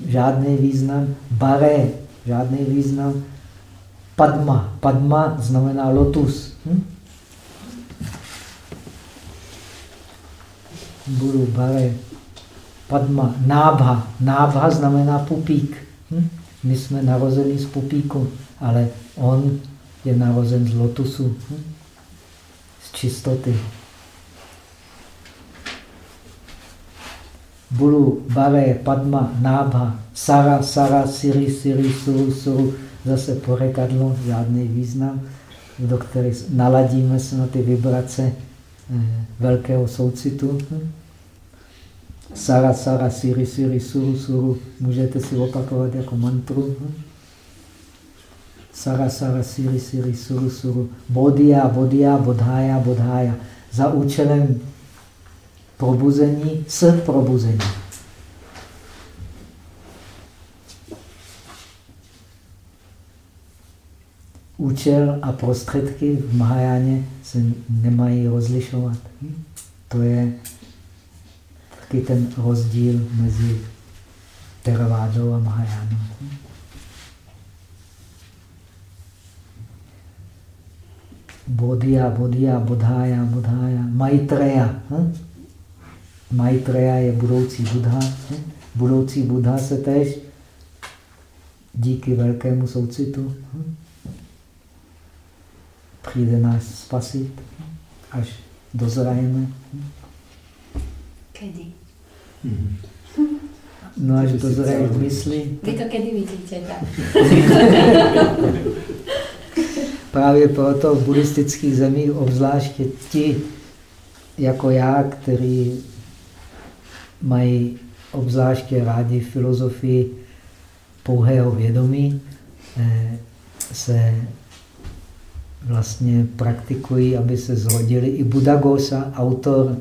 žádný význam. Bare, žádný význam. Padma, padma znamená lotus. Hm? Bulu, bare, padma, nábha. Nábha znamená pupík. Hm? My jsme narozeni z pupíku, ale on je narozen z lotusu. Hm? Čistoty. Bulu, Bare, Padma, Nábha, Sara, Sara, Siri, Siri, Suru, Suru, zase porekadlo, žádný význam, do které naladíme se na ty vibrace eh, velkého soucitu. Sara, Sara, Siri, Siri, Suru, Suru, můžete si opakovat jako mantru. Sara, Sara, Siri, Siri, Suru, Suru, Bodhya, Bodhya, Bodhaya, Bodhaya. Za účelem probuzení s probuzení. Účel a prostředky v Mahajáně se nemají rozlišovat. To je taky ten rozdíl mezi Theravádou a Mahajánou. Bodhya, Bodhya, Bodhaya, Bodhaya, Maitreya. Hm? Maitreya je budoucí Buddha. Hm? Budoucí Buddha se tež díky velkému soucitu hm? přijde nás spasit, až dozrajeme. Kedy? Mm -hmm. No až dozrají v mysli. Vy to kedy vidíte, tak? Právě proto v buddhistických zemích, obzvláště ti, jako já, kteří mají obzvláště rádi filozofii pouhého vědomí, eh, se vlastně praktikují, aby se zhodili. I Buddhagosa, autor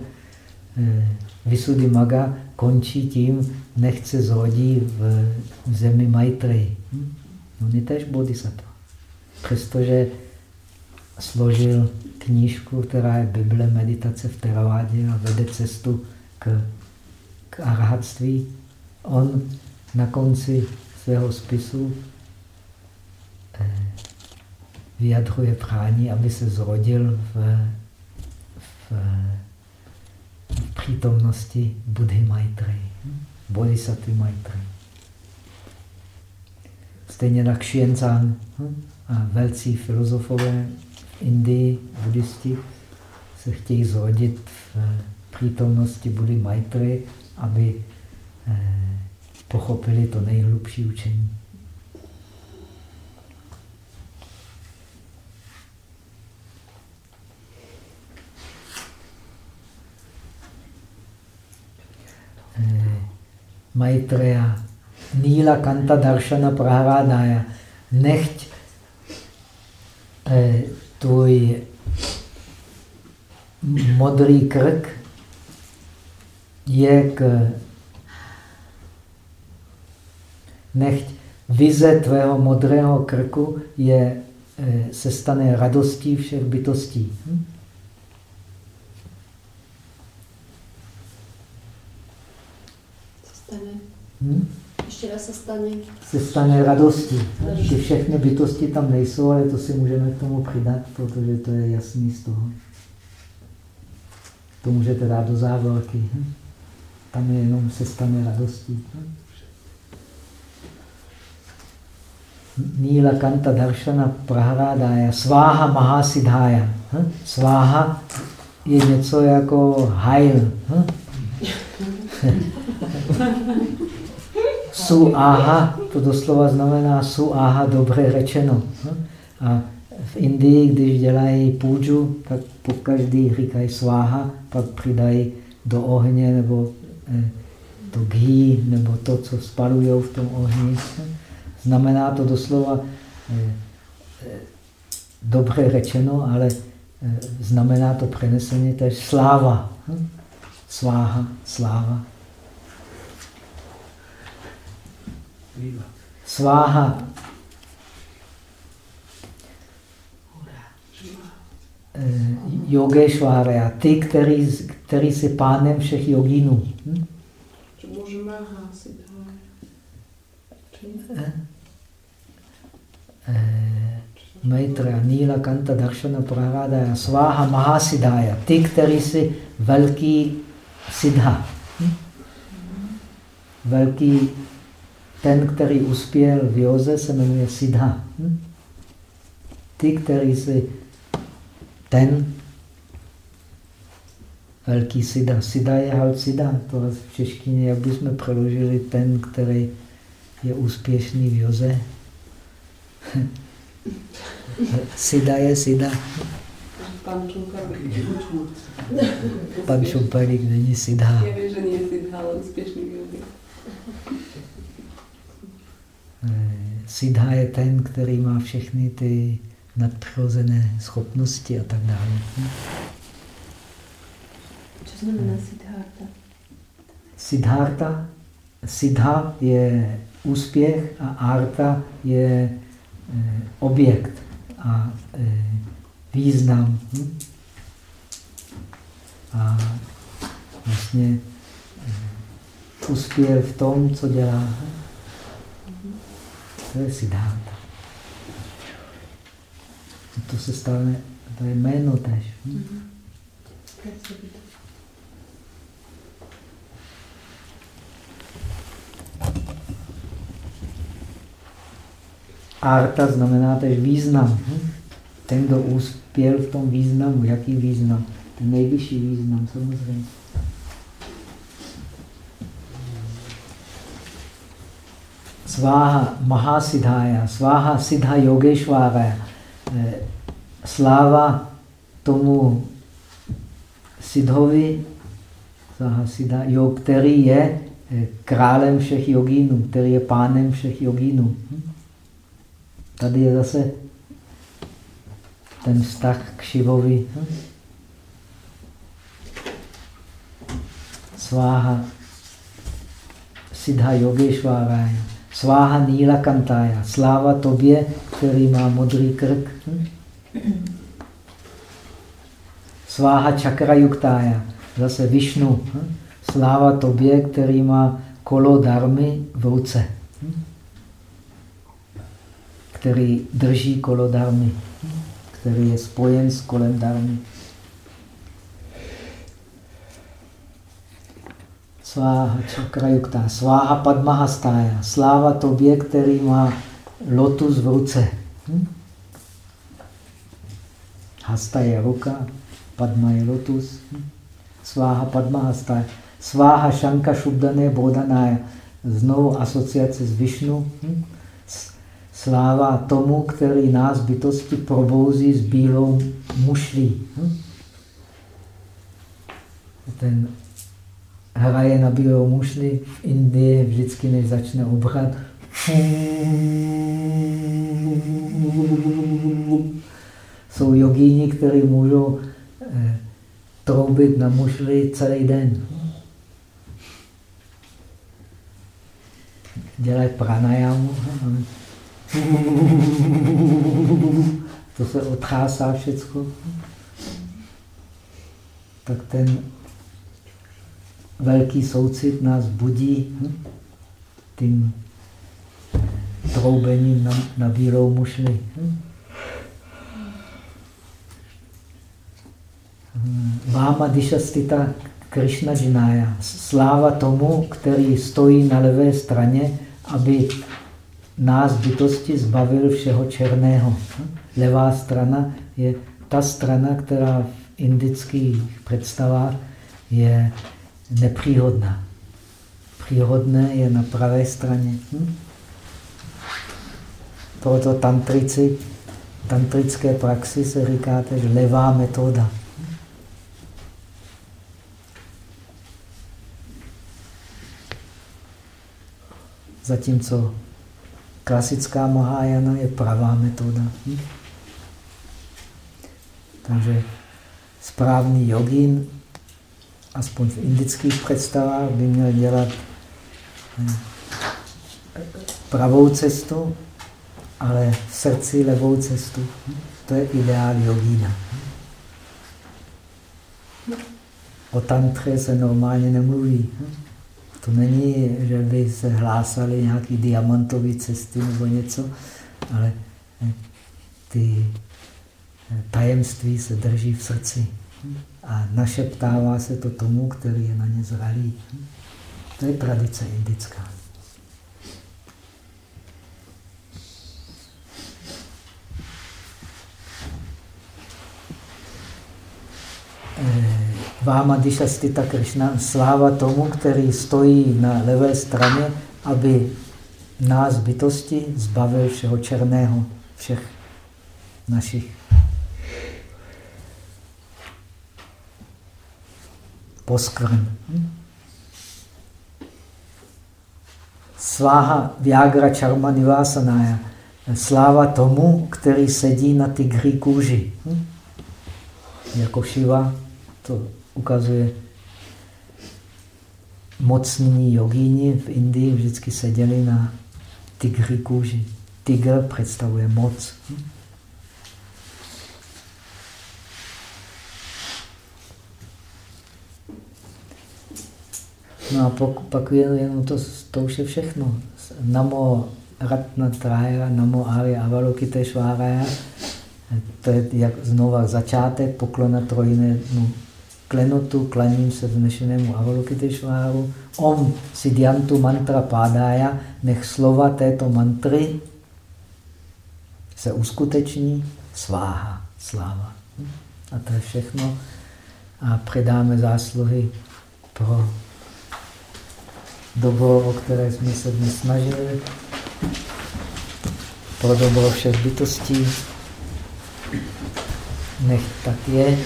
eh, Maga, končí tím, nechce zhodí v zemi Maitreyi. Hm? On je tež bodhisattva. Přestože složil knížku, která je Bible meditace v Teravádě a vede cestu k, k arhatství. On na konci svého spisu eh, vyjadřuje prání, aby se zrodil v, v, v přítomnosti Buddhy Maitreyi, Bodhisattva Maitreyi. Stejně tak Xianzang hm, a velcí filozofové Indii, buddhisti, se chtějí zrodit v přítomnosti Buddhy Maitreyi, aby eh, pochopili to nejhlubší učení. Eh, Maitreya, Níla Kanta Darshana Praharadaya, nechť eh, tvůj modrý krk je k nechť vize tvého modrého krku je, eh, se stane radostí všech bytostí. Hm? stane? Hm? Se stane? Se stane radostí. Ty všechny bytosti tam nejsou, ale to si můžeme k tomu přidat, protože to je jasný z toho. To můžete dát do závorky. Tam je jenom se stane radostí. Níla Kanta Darshana Prahradája, Sváha Mahasidhája. Sváha je něco jako hajl. Su aha, to doslova znamená su aha, dobře řečeno. A v Indii, když dělají půjču, tak po každý říkají sváha, pak přidají do ohně nebo eh, to ghee, nebo to, co spalují v tom ohni. Znamená to doslova eh, eh, dobře řečeno, ale eh, znamená to přeneseně tež sláva. Sváha, sláva. Sváha. Yogeshvara, ty, který, který si pánem všech joginů. Hm? Můžeme hlásit. Maitra, Nila, Kanta, Darshana, Praradaya, Svaha, Mahasidhaya. Ty, který si velký Siddha. Hm? Velký, ten, který uspěl v Joze, se jmenuje Siddha. Hm? Ty, který si ten velký Siddha. Siddha je halt Siddha. To v češtině, jak bychom přeložili ten, který je úspěšný v Joze. Sida je Sida. Pan Čumparik není Sida. Je vím, že je Sida, ale úspěšný v Joze. Siddha je ten, který má všechny ty nadpřirozené schopnosti a tak dále. Co znamená Siddharta? Siddharta, Siddha je úspěch a arta je eh, objekt a eh, význam. Hm? A vlastně eh, uspěl v tom, co dělá. To je Siddharta. To se stane, to je jméno tež. Hm? Arta znamená tež význam. Hm? Ten, kdo uspěl v tom významu. Jaký význam? Ten nejvyšší význam, samozřejmě. Sváha Mahasiddhaya, Sváha Siddha Yogeshvara, eh, sláva tomu Siddhovi, Sváha Siddha, jo, který je eh, králem všech jogínů, který je pánem všech jogínů. Hm? Tady je zase ten vztah k Šivovi. Hm? Sváha Siddha Yogeshwaraya, Sváha Níla Kantája, sláva tobě, který má modrý krk. Hm? Sváha Čakra Yuktája, zase Višnu, hm? sláva tobě, který má kolo darmy v ruce, hm? který drží kolo darmy, který je spojen s kolem darmy. Sváha čakrajukta, sváha padmahastája, sláva tobě, který má lotus v ruce. Hm? Hasta je ruka, padma je lotus. Hm? Sváha padmahastája, sváha šanka šubdané bodanája, znovu asociace s Višnu. Hm? Sláva tomu, který nás bytosti probouzí s bílou mušlí. Hm? Ten hraje na bílou mušli v Indii vždycky, než začne obrat. Jsou jogíni, kteří můžou eh, troubit na mušli celý den. Dělají pranajamu. To se odchásá všecko. Tak ten velký soucit nás budí hm? tím troubením na, na bílou mušli. Hm? Váma dišastita Krishna Jinaya. Sláva tomu, který stojí na levé straně, aby nás bytosti zbavil všeho černého. Levá strana je ta strana, která v indických představách je nepříhodná. Příhodné je na pravé straně. Hm? Proto tantrici, tantrické praxi se říká tež levá metoda. Zatímco klasická Mahajana je pravá metoda. Hm? Takže správný jogín aspoň v indických představách, by měl dělat hm, pravou cestu, ale v srdci levou cestu. To je ideál jogína. O tantře se normálně nemluví. To není, že by se hlásali nějaký diamantové cesty nebo něco, ale hm, ty hm, tajemství se drží v srdci a našeptává se to tomu, který je na ně zralý. To je tradice indická. Eh, Váma Dishastita Krishna, sláva tomu, který stojí na levé straně, aby nás bytosti zbavil všeho černého, všech našich poskvrn. Sváha Viagra Charma Nivasanaya. Sláva tomu, který sedí na tygří kůži. Jako Shiva to ukazuje mocní jogíni v Indii vždycky seděli na tygří kůži. Tygr představuje moc. Hm? No a pak, pak jenom to, to už je všechno. Namo Ratna Traya, Namo Arya Avalokiteshvaraya. To je jak znova začátek poklona trojnému klenotu, klaním se vznešenému Avalokiteshváru. Om Siddhantu mantra pádája, nech slova této mantry se uskuteční, sváha, sláva. A to je všechno. A předáme zásluhy pro dobro, o které jsme se dnes snažili. pro dobro všech bytostí. Nech tak je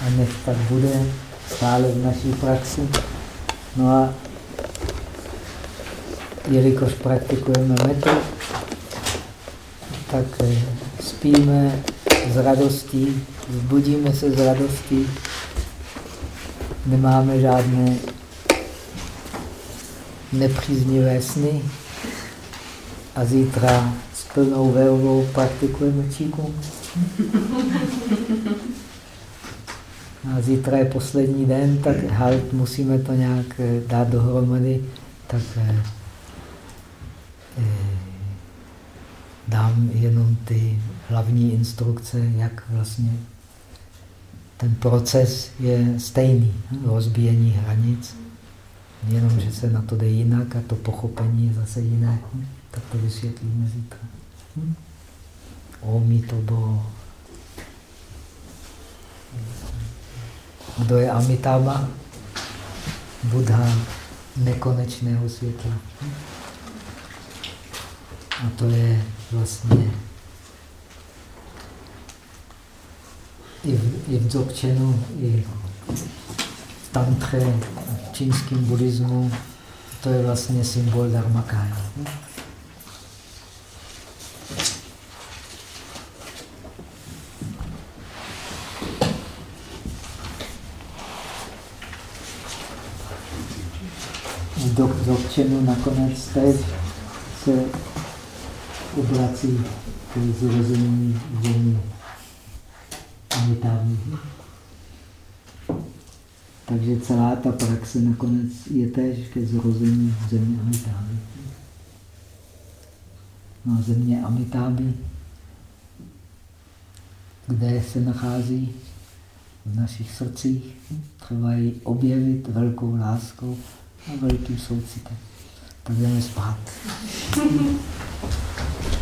a nech tak bude stále v naší praxi. No a jelikož praktikujeme metu, tak eh, spíme s radostí, zbudíme se s radostí, nemáme žádné nepříznivé sny a zítra s plnou vervou praktikujeme číku. A zítra je poslední den, tak halt, musíme to nějak eh, dát dohromady, tak eh, eh, dám jenom ty hlavní instrukce, jak vlastně ten proces je stejný, rozbíjení hranic, jenom, že se na to jde jinak a to pochopení je zase jiné. Tak to vysvětlíme zítra. Omi to bylo. Kdo je Amitabha? Buddha nekonečného světla. A to je vlastně i v, i v Dzogčenu, i v tantře, v čínském buddhismu, to je vlastně symbol Dharmakaya. do, dotčenu nakonec teď se obrací k zrození zemí Amitábhy. Takže celá ta praxe nakonec je též ke zrození země Amitábhy. No země Amitábhy, kde se nachází v našich srdcích, třeba ji objevit velkou láskou a velkým soucitem. Tak jdeme spát.